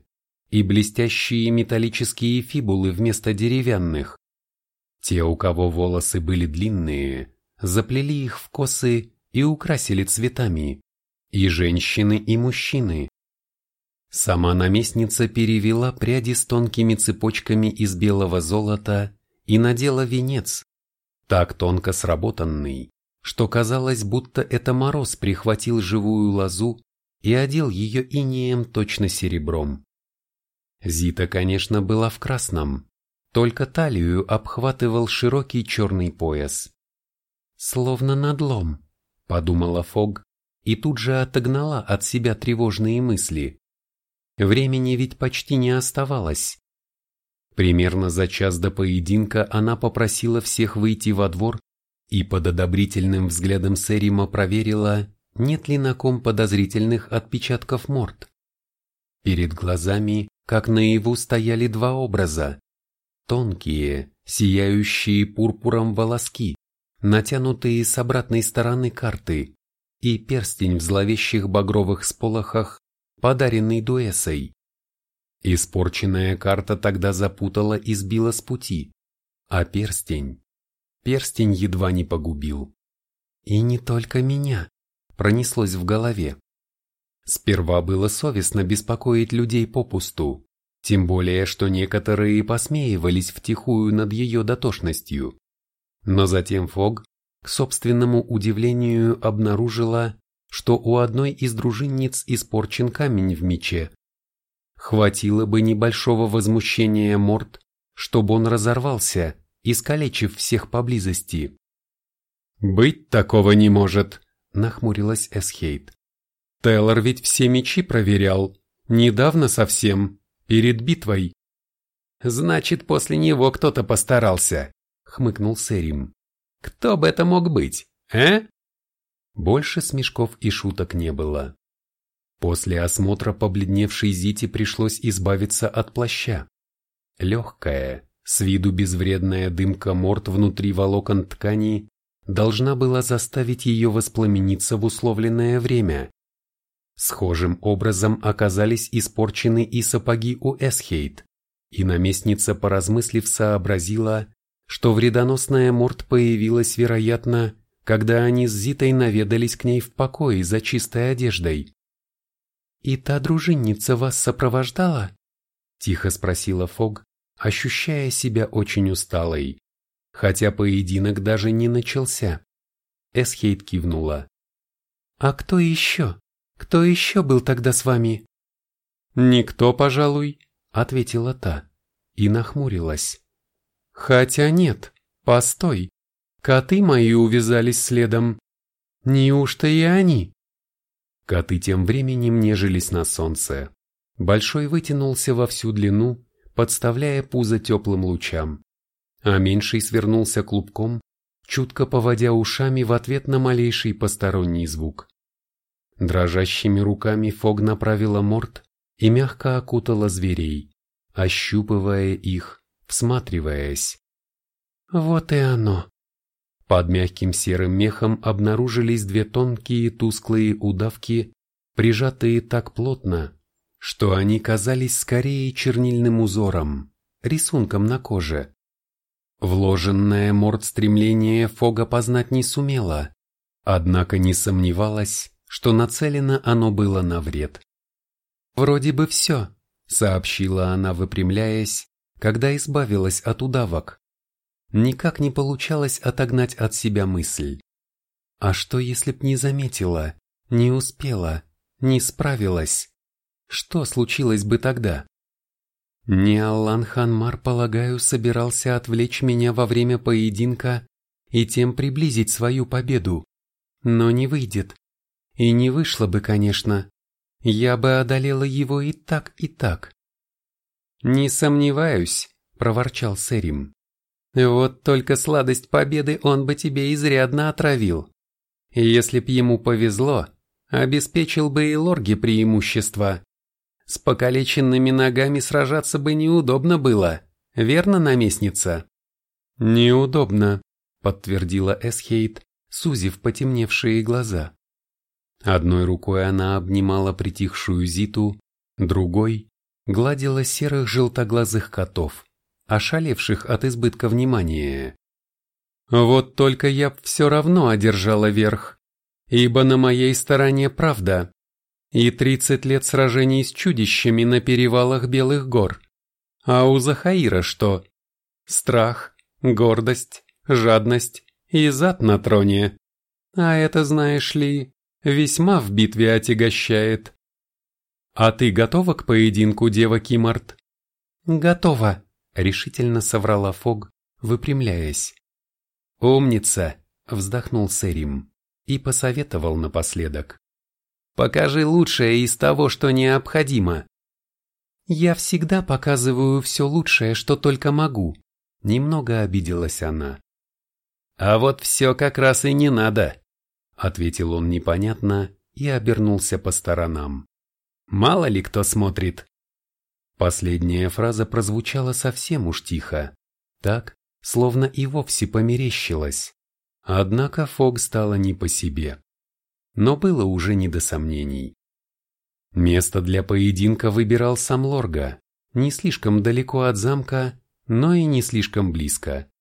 и блестящие металлические фибулы вместо деревянных. Те, у кого волосы были длинные, заплели их в косы и украсили цветами, и женщины, и мужчины. Сама наместница перевела пряди с тонкими цепочками из белого золота и надела венец, так тонко сработанный, что казалось, будто это мороз прихватил живую лозу и одел ее инеем точно серебром. Зита, конечно, была в красном, только талию обхватывал широкий черный пояс. «Словно надлом», — подумала Фог и тут же отогнала от себя тревожные мысли. Времени ведь почти не оставалось, Примерно за час до поединка она попросила всех выйти во двор и под одобрительным взглядом Сэрима проверила, нет ли на ком подозрительных отпечатков морд. Перед глазами, как наяву, стояли два образа. Тонкие, сияющие пурпуром волоски, натянутые с обратной стороны карты, и перстень в зловещих багровых сполохах, подаренный Дуэсой. Испорченная карта тогда запутала и сбила с пути, а перстень... Перстень едва не погубил. И не только меня, пронеслось в голове. Сперва было совестно беспокоить людей попусту, тем более, что некоторые посмеивались втихую над ее дотошностью. Но затем Фог, к собственному удивлению, обнаружила, что у одной из дружинниц испорчен камень в мече, Хватило бы небольшого возмущения морд, чтобы он разорвался, искалечив всех поблизости. «Быть такого не может», — нахмурилась Эсхейт. «Теллор ведь все мечи проверял. Недавно совсем, перед битвой». «Значит, после него кто-то постарался», — хмыкнул Сэрим. «Кто бы это мог быть, э?» Больше смешков и шуток не было. После осмотра побледневшей Зити пришлось избавиться от плаща. Легкая, с виду безвредная дымка морд внутри волокон ткани должна была заставить ее воспламениться в условленное время. Схожим образом оказались испорчены и сапоги у Эсхейт, и наместница, поразмыслив, сообразила, что вредоносная морд появилась, вероятно, когда они с Зитой наведались к ней в покое за чистой одеждой. «И та дружинница вас сопровождала?» – тихо спросила Фог, ощущая себя очень усталой, хотя поединок даже не начался. Эсхейт кивнула. «А кто еще? Кто еще был тогда с вами?» «Никто, пожалуй», — ответила та и нахмурилась. «Хотя нет, постой, коты мои увязались следом. Неужто и они?» Коты тем временем нежились на солнце. Большой вытянулся во всю длину, подставляя пузо теплым лучам, а меньший свернулся клубком, чутко поводя ушами в ответ на малейший посторонний звук. Дрожащими руками Фог направила морд и мягко окутала зверей, ощупывая их, всматриваясь. Вот и оно. Под мягким серым мехом обнаружились две тонкие тусклые удавки, прижатые так плотно, что они казались скорее чернильным узором, рисунком на коже. Вложенное морд стремление Фога познать не сумела, однако не сомневалась, что нацелено оно было на вред. «Вроде бы все», — сообщила она, выпрямляясь, когда избавилась от удавок. Никак не получалось отогнать от себя мысль. А что, если б не заметила, не успела, не справилась? Что случилось бы тогда? Не Аллан Ханмар, полагаю, собирался отвлечь меня во время поединка и тем приблизить свою победу. Но не выйдет. И не вышло бы, конечно. Я бы одолела его и так, и так. «Не сомневаюсь», — проворчал Сэрим. «Вот только сладость победы он бы тебе изрядно отравил. Если б ему повезло, обеспечил бы и Лорге преимущество. С покалеченными ногами сражаться бы неудобно было, верно, наместница? Неудобно, подтвердила Эсхейт, сузив потемневшие глаза. Одной рукой она обнимала притихшую Зиту, другой гладила серых желтоглазых котов, ошалевших от избытка внимания. Вот только я все равно одержала верх, ибо на моей стороне правда, и 30 лет сражений с чудищами на перевалах Белых гор. А у Захаира что? Страх, гордость, жадность и зад на троне. А это, знаешь ли, весьма в битве отягощает. А ты готова к поединку, дева Кимарт? Готова, решительно соврала Фог, выпрямляясь. Умница, вздохнул Сэрим и посоветовал напоследок. Покажи лучшее из того, что необходимо. Я всегда показываю все лучшее, что только могу. Немного обиделась она. А вот все как раз и не надо, ответил он непонятно и обернулся по сторонам. Мало ли кто смотрит. Последняя фраза прозвучала совсем уж тихо, так, словно и вовсе померещилась. Однако Фог стало не по себе но было уже не до сомнений. Место для поединка выбирал сам Лорга, не слишком далеко от замка, но и не слишком близко.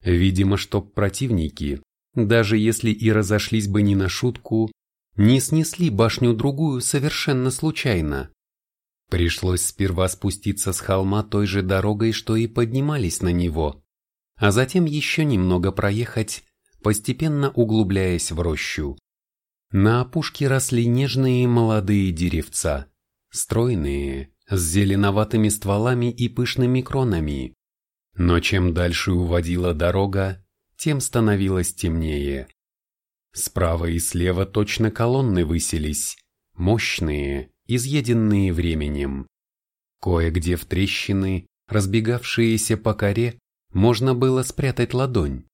Видимо, чтоб противники, даже если и разошлись бы не на шутку, не снесли башню-другую совершенно случайно. Пришлось сперва спуститься с холма той же дорогой, что и поднимались на него, а затем еще немного проехать, постепенно углубляясь в рощу. На опушке росли нежные молодые деревца, стройные, с зеленоватыми стволами и пышными кронами. Но чем дальше уводила дорога, тем становилось темнее. Справа и слева точно колонны высились, мощные, изъеденные временем. Кое-где в трещины, разбегавшиеся по коре, можно было спрятать ладонь.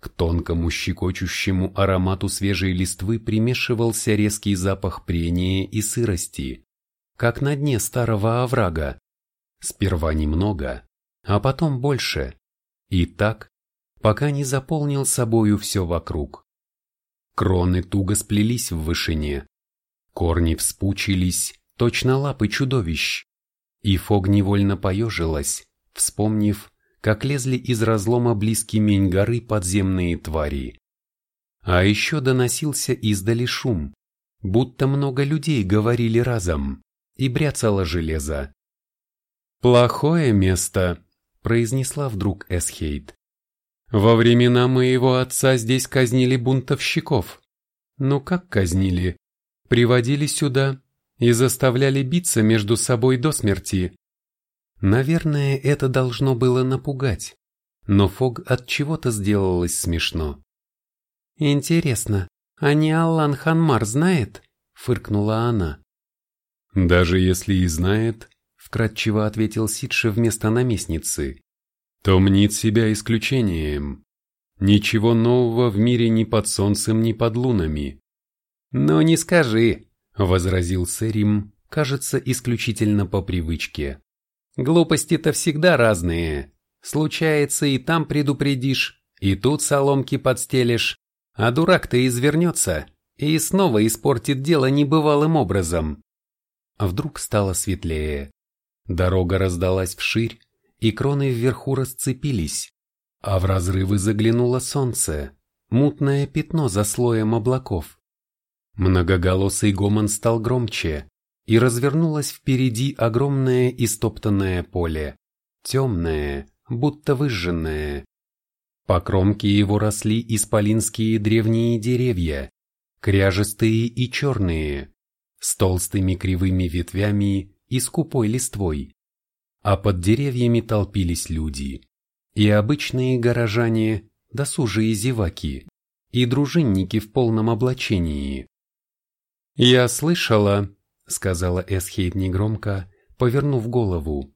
К тонкому щекочущему аромату свежей листвы примешивался резкий запах прения и сырости, как на дне старого оврага. Сперва немного, а потом больше. И так, пока не заполнил собою все вокруг. Кроны туго сплелись в вышине. Корни вспучились, точно лапы чудовищ. И Фог невольно поежилась, вспомнив, как лезли из разлома близкий мень горы подземные твари. А еще доносился издали шум, будто много людей говорили разом, и бряцало железо. «Плохое место», — произнесла вдруг Эсхейт. «Во времена моего отца здесь казнили бунтовщиков. Ну как казнили? Приводили сюда и заставляли биться между собой до смерти. Наверное, это должно было напугать, но Фог от чего-то сделалось смешно. «Интересно, а не Аллан Ханмар знает?» — фыркнула она. «Даже если и знает», — вкратчиво ответил Сидше вместо наместницы, «то мнит себя исключением. Ничего нового в мире ни под солнцем, ни под лунами». «Ну не скажи», — возразил Сэрим, кажется, исключительно по привычке. Глупости-то всегда разные. Случается и там предупредишь, и тут соломки подстелишь, а дурак-то извернется и снова испортит дело небывалым образом. А вдруг стало светлее. Дорога раздалась вширь, и кроны вверху расцепились, а в разрывы заглянуло солнце, мутное пятно за слоем облаков. Многоголосый гомон стал громче, и развернулось впереди огромное истоптанное поле, темное, будто выжженное. По кромке его росли исполинские древние деревья, кряжестые и черные, с толстыми кривыми ветвями и скупой листвой. А под деревьями толпились люди, и обычные горожане, досужие зеваки, и дружинники в полном облачении. «Я слышала», — сказала Эсхейд негромко, повернув голову,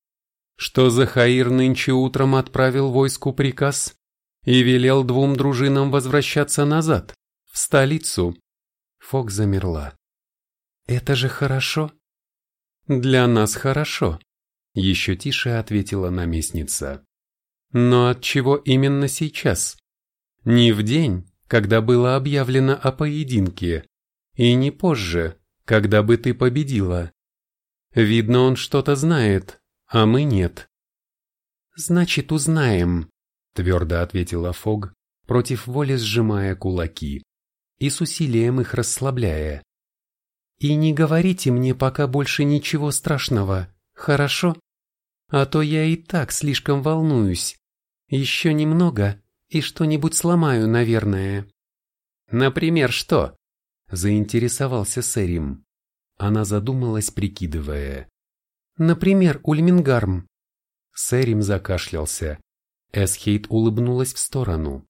что Захаир нынче утром отправил войску приказ и велел двум дружинам возвращаться назад, в столицу. Фок замерла. «Это же хорошо?» «Для нас хорошо», — еще тише ответила наместница. «Но от чего именно сейчас? Не в день, когда было объявлено о поединке, и не позже, когда бы ты победила. Видно, он что-то знает, а мы нет. Значит, узнаем, твердо ответила Фог, против воли сжимая кулаки и с усилием их расслабляя. И не говорите мне пока больше ничего страшного, хорошо? А то я и так слишком волнуюсь. Еще немного, и что-нибудь сломаю, наверное. Например, что? заинтересовался Сэрим. Она задумалась, прикидывая. Например, Ульмингарм. Сэрим закашлялся. Эсхейт улыбнулась в сторону.